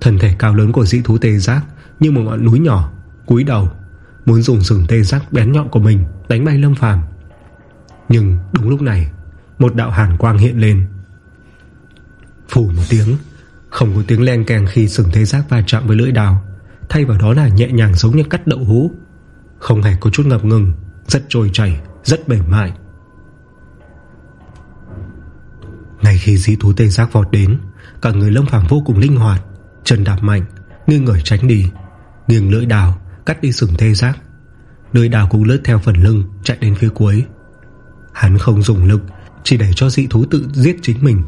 Thân thể cao lớn của dị thú tê giác Như một ngọn núi nhỏ, cúi đầu Muốn dùng sừng tê giác bén nhọn của mình Đánh bay Lâm Phàm. Nhưng đúng lúc này Một đạo hàn quang hiện lên. Phủ một tiếng Không có tiếng len kèng khi sừng tê giác va chạm với lưỡi đào Thay vào đó là nhẹ nhàng giống như cắt đậu hũ. Không hề có chút ngập ngừng Rất trôi chảy, rất mềm mại. Ngay khi dĩ thú tê giác vọt đến Cả người lâm phàm vô cùng linh hoạt Chân đạp mạnh Nghiêng người tránh đi Nghiêng lưỡi đào Cắt đi sừng tê giác. Lưỡi đào cũng lướt theo phần lưng, Chạy đến phía cuối. Hắn không dùng lực, Chỉ để cho dị thú tự giết chính mình.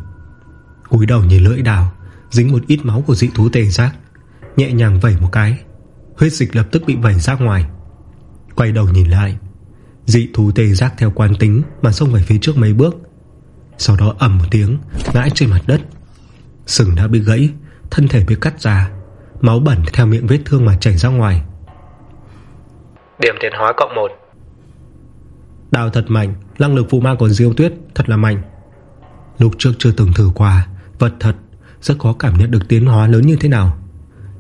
Cúi đầu nhìn lưỡi đào, Dính một ít máu của dị thú tê giác, Nhẹ nhàng vẩy một cái. Huyết dịch lập tức bị vẩy ra ngoài. Quay đầu nhìn lại, Dị thú tê giác theo quan tính Mà xông về phía trước mấy bước. Sau đó ẩm một tiếng, Ngã trên mặt đất. Sừng đã bị gãy, Thân thể bị cắt ra, Máu bẩn theo miệng vết thương mà chảy ra ngoài. Điểm tiến hóa cộng 1 Đào thật mạnh, Năng lực phụ ma của Diêu Tuyết thật là mạnh. Lúc trước chưa từng thử qua, Vật thật, rất khó cảm nhận được tiến hóa lớn như thế nào.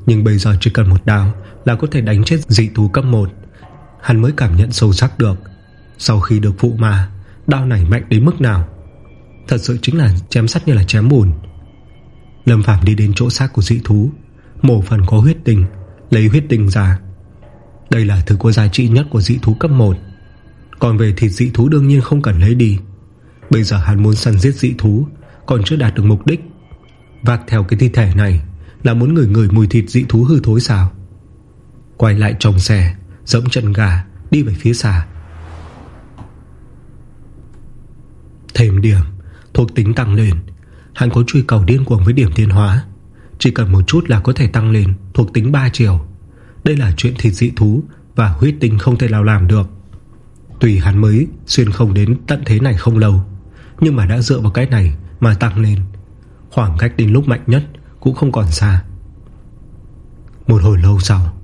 Nhưng bây giờ chỉ cần một đào Là có thể đánh chết dị thú cấp 1 Hắn mới cảm nhận sâu sắc được, Sau khi được phụ ma, Đao này mạnh đến mức nào. Thật sự chính là chém sắt như là chém bùn. Lâm Phạm đi đến chỗ xác của dị thú, Mổ phần có huyết tình Lấy huyết tình ra đây là thứ có giá trị nhất của dị thú cấp 1 Còn về thịt dị thú đương nhiên không cần lấy đi. Bây giờ hắn muốn săn giết dị thú, Còn chưa đạt được mục đích. Vạc theo cái thi thể này Là muốn người người mùi thịt dị thú hư thối sao? Quay lại trong xe, Dẫm chân gà, Đi về phía xa. Thêm điểm, Thuộc tính tăng lên. Hắn có truy cầu điên cuồng với điểm thiên hóa. Chỉ cần một chút là có thể tăng lên Thuộc tính 3 chiều. Đây là chuyện thịt dị thú Và huyết tinh không thể nào làm được. Tùy hắn mới xuyên không đến tận thế này không lâu Nhưng mà đã dựa vào cái này Mà tăng lên. Khoảng cách đến lúc mạnh nhất Cũng không còn xa. Một hồi lâu sau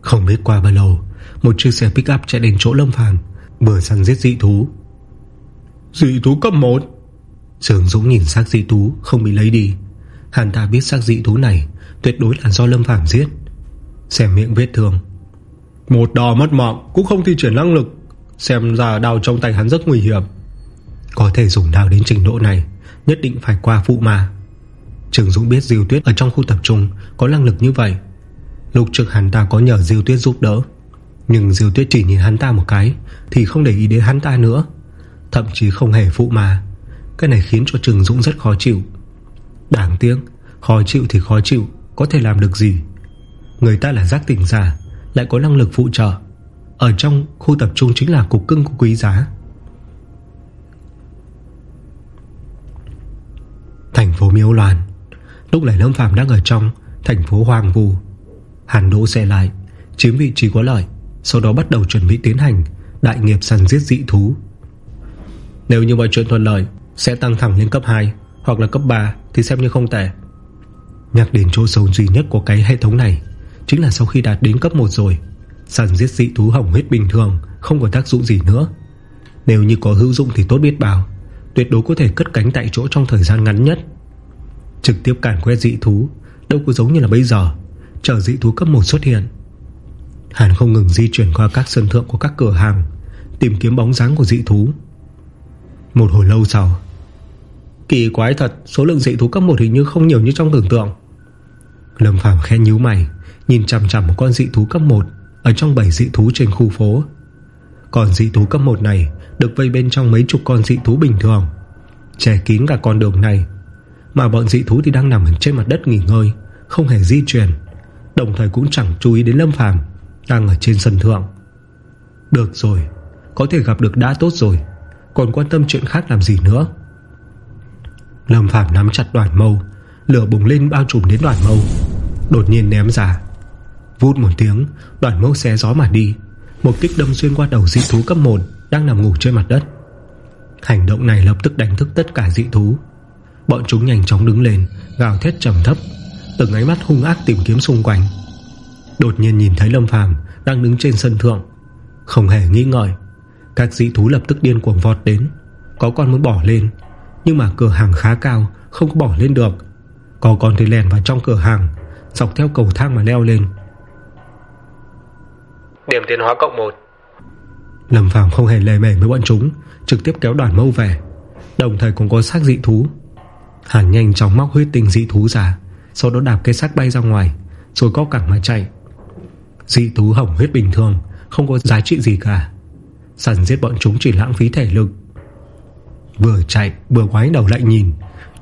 Không biết qua bao lâu Một chiếc xe pick up chạy đến chỗ Lâm Phàm Vừa săn giết dị thú. Dị thú cấp 1 Sương Dũng nhìn xác dị thú Không bị lấy đi Hắn ta biết xác dị thú này Tuyệt đối là do Lâm Phàm giết. Xem miệng vết thương. Một đò mất mạng cũng không thi triển năng lực. Xem ra đào trong tay hắn rất nguy hiểm. Có thể dùng đào đến trình độ này Nhất định phải qua phụ mà Trường Dũng biết Diêu Tuyết ở trong khu tập trung Có năng lực như vậy. Lúc trước hắn ta có nhờ Diêu Tuyết giúp đỡ. Nhưng Diêu Tuyết chỉ nhìn hắn ta một cái Thì không để ý đến hắn ta nữa. Thậm chí không hề phụ mà Cái này khiến cho Trường Dũng rất khó chịu Đáng tiếc, Khó chịu thì khó chịu, Có thể làm được gì? Người ta là giác tỉnh giả, Lại có năng lực phụ trợ. Ở trong khu tập trung chính là cục cưng của quý giá. Thành phố Miếu Loan Lúc này Lâm Phàm đang ở trong Thành phố Hoàng Vù Hàn đỗ xe lại, Chiếm vị trí có lợi, Sau đó bắt đầu chuẩn bị tiến hành Đại nghiệp săn giết dị thú. Nếu như mọi chuyện thuận lợi, Sẽ tăng thẳng lên cấp 2 hoặc là cấp 3 thì xem như không tệ. Nhắc đến chỗ xấu duy nhất của cái hệ thống này Chính là sau khi đạt đến cấp 1 rồi Săn giết dị thú hỏng huyết bình thường, Không có tác dụng gì nữa. Nếu như có hữu dụng thì tốt biết bao, Tuyệt đối có thể cất cánh tại chỗ trong thời gian ngắn nhất. Trực tiếp cản quét dị thú, Đâu có giống như là bây giờ, Chờ dị thú cấp 1 xuất hiện. Hàn không ngừng di chuyển qua các sân thượng của các cửa hàng, Tìm kiếm bóng dáng của dị thú. Một hồi lâu sau Kỳ quái thật, Số lượng dị thú cấp 1 hình như không nhiều như trong tưởng tượng. Lâm Phàm khẽ nhíu mày, Nhìn chằm chằm một con dị thú cấp 1 Ở trong bảy dị thú trên khu phố. Còn dị thú cấp 1 này Được vây bên trong mấy chục con dị thú bình thường, Che kín cả con đường này. Mà bọn dị thú thì đang nằm trên mặt đất nghỉ ngơi, Không hề di chuyển, Đồng thời cũng chẳng chú ý đến Lâm Phàm Đang ở trên sân thượng. Được rồi, Có thể gặp được đã tốt rồi, Còn quan tâm chuyện khác làm gì nữa? Lâm Phàm nắm chặt đoàn mâu, Lửa bùng lên bao trùm đến đoàn mâu, Đột nhiên ném ra. Vút một tiếng Đoàn mâu xé gió mà đi. Một kích đâm xuyên qua đầu dị thú cấp 1 Đang nằm ngủ trên mặt đất. Hành động này lập tức đánh thức tất cả dị thú. Bọn chúng nhanh chóng đứng lên, Gào thét trầm thấp, Từng ánh mắt hung ác tìm kiếm xung quanh. Đột nhiên nhìn thấy Lâm Phàm Đang đứng trên sân thượng, Không hề nghĩ ngợi Các dị thú lập tức điên cuồng vọt đến, Có con muốn bỏ lên nhưng mà cửa hàng khá cao Không có bỏ lên được. Có con thì lèn vào trong cửa hàng Dọc theo cầu thang mà leo lên. Điểm tiến hóa cộng 1 Lâm Phàm không hề lề mề với bọn chúng Trực tiếp kéo đoàn mâu về. Đồng thời cũng có xác dị thú. Hàn nhanh chóng móc huyết tinh dị thú ra Sau đó đạp cây xác bay ra ngoài Rồi có cẳng mà chạy. Dị thú hỏng huyết bình thường Không có giá trị gì cả. Sẵn giết bọn chúng chỉ lãng phí thể lực Vừa chạy, vừa quái đầu lại nhìn.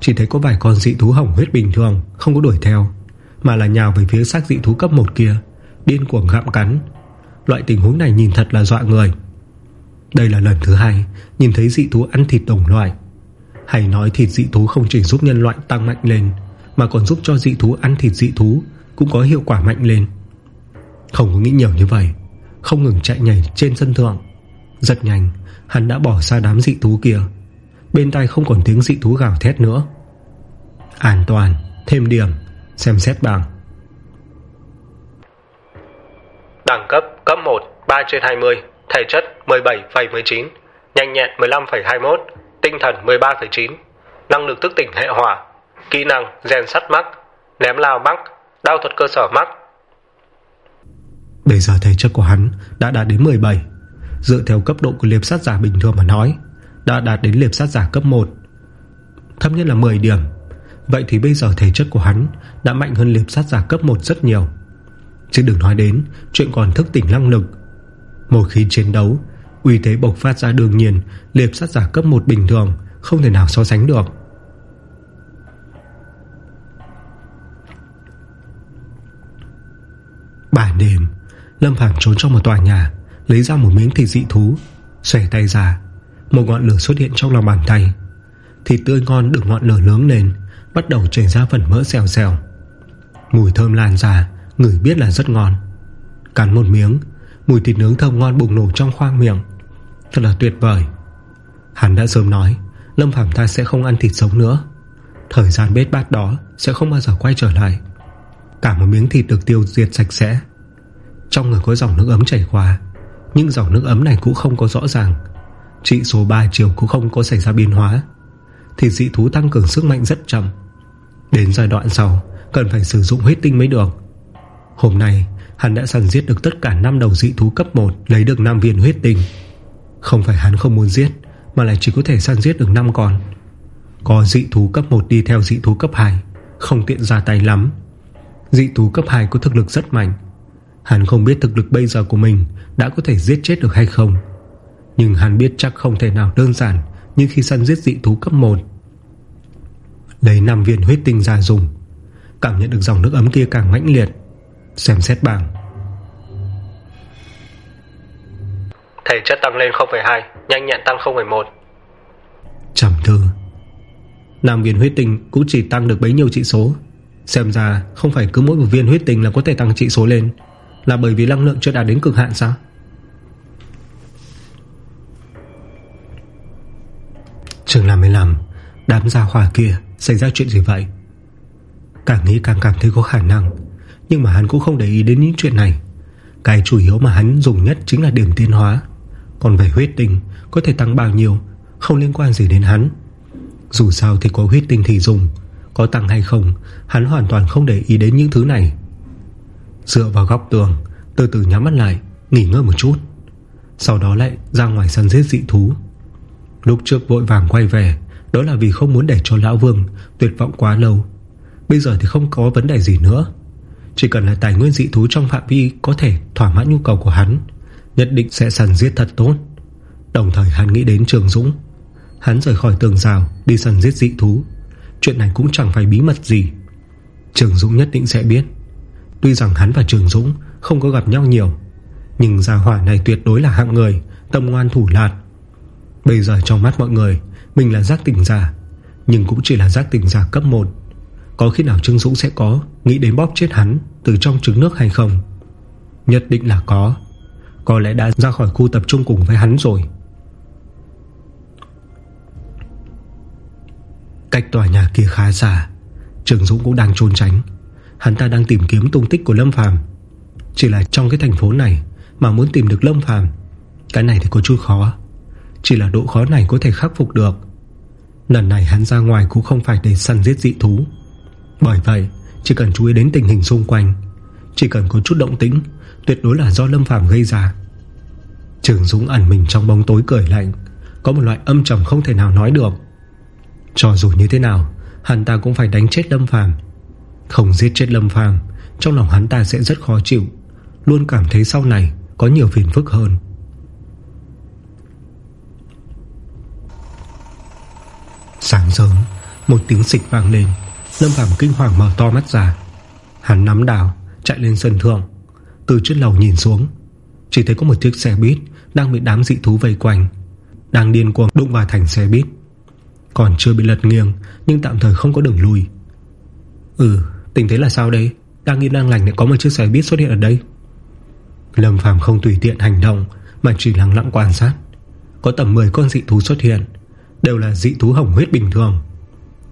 Chỉ thấy có vài con dị thú hỏng huyết bình thường, Không có đuổi theo, Mà là nhào về phía xác dị thú cấp 1 kia, Điên cuồng gặm cắn. Loại tình huống này nhìn thật là dọa người. Đây là lần thứ hai Nhìn thấy dị thú ăn thịt đồng loại. Hay nói thịt dị thú không chỉ giúp nhân loại tăng mạnh lên, Mà còn giúp cho dị thú ăn thịt dị thú Cũng có hiệu quả mạnh lên. Không có nghĩ nhiều như vậy, Không ngừng chạy nhảy trên sân thượng. Rất nhanh, Hắn đã bỏ xa đám dị thú kia Bên tai không còn tiếng dị thú gào thét nữa. An toàn Thêm điểm Xem xét bảng. Đẳng cấp cấp 1 3 trên 20 Thể chất 17,19 Nhanh nhẹn 15,21 Tinh thần 13,9 Năng lực thức tỉnh hệ hỏa Kỹ năng rèn sắt mắc Ném lao mắc Đao thuật cơ sở mắc. Bây giờ thể chất của hắn đã đạt đến 17 Dựa theo cấp độ của liệp sát giả bình thường mà nói đã đạt đến liệp sát giả cấp 1 Thấp nhất là 10 điểm. Vậy thì bây giờ thể chất của hắn Đã mạnh hơn liệp sát giả cấp 1 rất nhiều. Chứ đừng nói đến Chuyện còn thức tỉnh năng lực. Một khi chiến đấu, Uy thế bộc phát ra đương nhiên, Liệp sát giả cấp 1 bình thường Không thể nào so sánh được. Bản đêm, Lâm Phàm trốn trong một tòa nhà, Lấy ra một miếng thịt dị thú, Xòe tay ra. Một ngọn lửa xuất hiện trong lòng bàn tay. Thịt tươi ngon được ngọn lửa nướng lên, Bắt đầu chảy ra phần mỡ xèo xèo. Mùi thơm lan ra Ngửi biết là rất ngon. Cắn một miếng, Mùi thịt nướng thơm ngon bùng nổ trong khoang miệng. Thật là tuyệt vời. Hắn đã sớm nói, Lâm Phạm ta sẽ không ăn thịt sống nữa. Thời gian bết bát đó sẽ không bao giờ quay trở lại. Cả một miếng thịt được tiêu diệt sạch sẽ. Trong người có dòng nước ấm chảy qua, Nhưng dòng nước ấm này cũng không có rõ ràng. Trị số 3 chiều cũng không có xảy ra biến hóa. Thì dị thú tăng cường sức mạnh rất chậm. Đến giai đoạn sau, Cần phải sử dụng huyết tinh mới được. Hôm nay, hắn đã săn giết được tất cả 5 đầu dị thú cấp 1 Lấy được 5 viên huyết tinh. Không phải hắn không muốn giết, Mà lại chỉ có thể săn giết được 5 con. Có dị thú cấp 1 đi theo dị thú cấp 2 Không tiện ra tay lắm. Dị thú cấp 2 có thực lực rất mạnh. Hắn không biết thực lực bây giờ của mình Đã có thể giết chết được hay không. Nhưng hắn biết chắc không thể nào đơn giản Như khi săn giết dị thú cấp 1 Lấy 5 viên huyết tinh ra dùng Cảm nhận được dòng nước ấm kia càng mãnh liệt Xem xét bảng. Thể chất tăng lên 0,2 Nhanh nhẹn tăng 0,1 Trầm thư Nam viên huyết tinh cũng chỉ tăng được bấy nhiêu trị số. Xem ra không phải cứ mỗi một viên huyết tinh Là có thể tăng trị số lên. Là bởi vì năng lượng chưa đạt đến cực hạn sao Trường 55 Đám gia hỏa kia Xảy ra chuyện gì vậy? Càng nghĩ càng cảm thấy có khả năng, Nhưng mà hắn cũng không để ý đến những chuyện này. Cái chủ yếu mà hắn dùng nhất Chính là điểm tiến hóa. Còn về huyết tinh, có thể tăng bao nhiêu, Không liên quan gì đến hắn. Dù sao thì có huyết tinh thì dùng, Có tăng hay không, Hắn hoàn toàn không để ý đến những thứ này. Dựa vào góc tường, Từ từ nhắm mắt lại, Nghỉ ngơi một chút. Sau đó lại ra ngoài săn giết dị thú. Lúc trước vội vàng quay về, Đó là vì không muốn để cho Lão Vương Tuyệt vọng quá lâu. Bây giờ thì không có vấn đề gì nữa. Chỉ cần là tài nguyên dị thú trong phạm vi Có thể thỏa mãn nhu cầu của hắn, Nhất định sẽ săn giết thật tốt. Đồng thời hắn nghĩ đến Trường Dũng. Hắn rời khỏi tường rào Đi săn giết dị thú. Chuyện này cũng chẳng phải bí mật gì. Trường Dũng nhất định sẽ biết. Tuy rằng hắn và Trường Dũng Không có gặp nhau nhiều, Nhưng gia hỏa này tuyệt đối là hạng người, Tâm ngoan thủ lạt. Bây giờ trong mắt mọi người, Mình là giác tỉnh giả, Nhưng cũng chỉ là giác tỉnh giả cấp 1 Có khi nào Trương Dũng sẽ có Nghĩ đến bóp chết hắn từ trong trứng nước hay không? Nhất định là có. Có lẽ đã ra khỏi khu tập trung cùng với hắn rồi. Cách tòa nhà kia khá xa Trường Dũng cũng đang trốn tránh. Hắn ta đang tìm kiếm tung tích của Lâm Phàm. Chỉ là trong cái thành phố này Mà muốn tìm được Lâm Phàm, Cái này thì có chút khó. Chỉ là độ khó này có thể khắc phục được. Lần này hắn ra ngoài cũng không phải để săn giết dị thú. Bởi vậy, Chỉ cần chú ý đến tình hình xung quanh. Chỉ cần có chút động tĩnh, Tuyệt đối là do Lâm Phàm gây ra. Trường Dũng ẩn mình trong bóng tối cười lạnh. Có một loại âm trầm không thể nào nói được. Cho dù như thế nào, Hắn ta cũng phải đánh chết Lâm Phàm. Không giết chết Lâm Phàm, Trong lòng hắn ta sẽ rất khó chịu. Luôn cảm thấy sau này có nhiều phiền phức hơn. Sáng sớm, Một tiếng xịch vang lên, Lâm Phạm kinh hoàng mở to mắt ra. Hắn nắm đào chạy lên sân thượng. Từ trên lầu nhìn xuống, Chỉ thấy có một chiếc xe buýt Đang bị đám dị thú vây quanh, Đang điên cuồng đụng vào thành xe buýt. Còn chưa bị lật nghiêng, Nhưng tạm thời không có đường lui. Ừ tình thế là sao đây? Đang yên đang lành lại có một chiếc xe buýt xuất hiện ở đây. Lâm Phàm không tùy tiện hành động, Mà chỉ lặng lặng quan sát. Có tầm 10 con dị thú xuất hiện Đều là dị thú hồng huyết bình thường.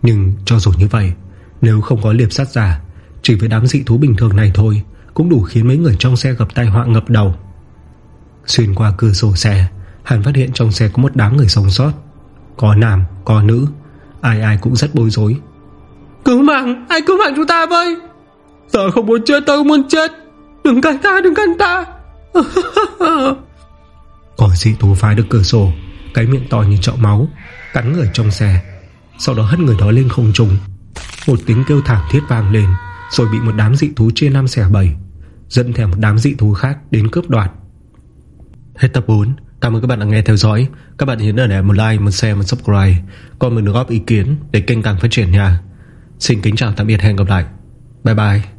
Nhưng cho dù như vậy Nếu không có liệp sát giả Chỉ với đám dị thú bình thường này thôi Cũng đủ khiến mấy người trong xe gặp tai họa ngập đầu. Xuyên qua cửa sổ xe Hắn phát hiện trong xe có một đám người sống sót. Có nam, có nữ Ai ai cũng rất bối rối. Cứu mạng, ai cứu mạng chúng ta với Giờ không muốn chết, tôi muốn chết. Đừng cắn ta, đừng cắn ta. Có dị thú phá được cửa sổ Cái miệng to như chậu máu Cắn người trong xe. Sau đó hất người đó lên không trùng Một tiếng kêu thảm thiết vang lên Rồi bị một đám dị thú chia năm xẻ bảy Dẫn theo một đám dị thú khác đến cướp đoạt. Hết tập 4 Cảm ơn các bạn đã nghe theo dõi. Các bạn nhớ để một like, một share, một subscribe. Còn mình được góp ý kiến để kênh càng phát triển nha. Xin kính chào tạm biệt hẹn gặp lại. Bye bye.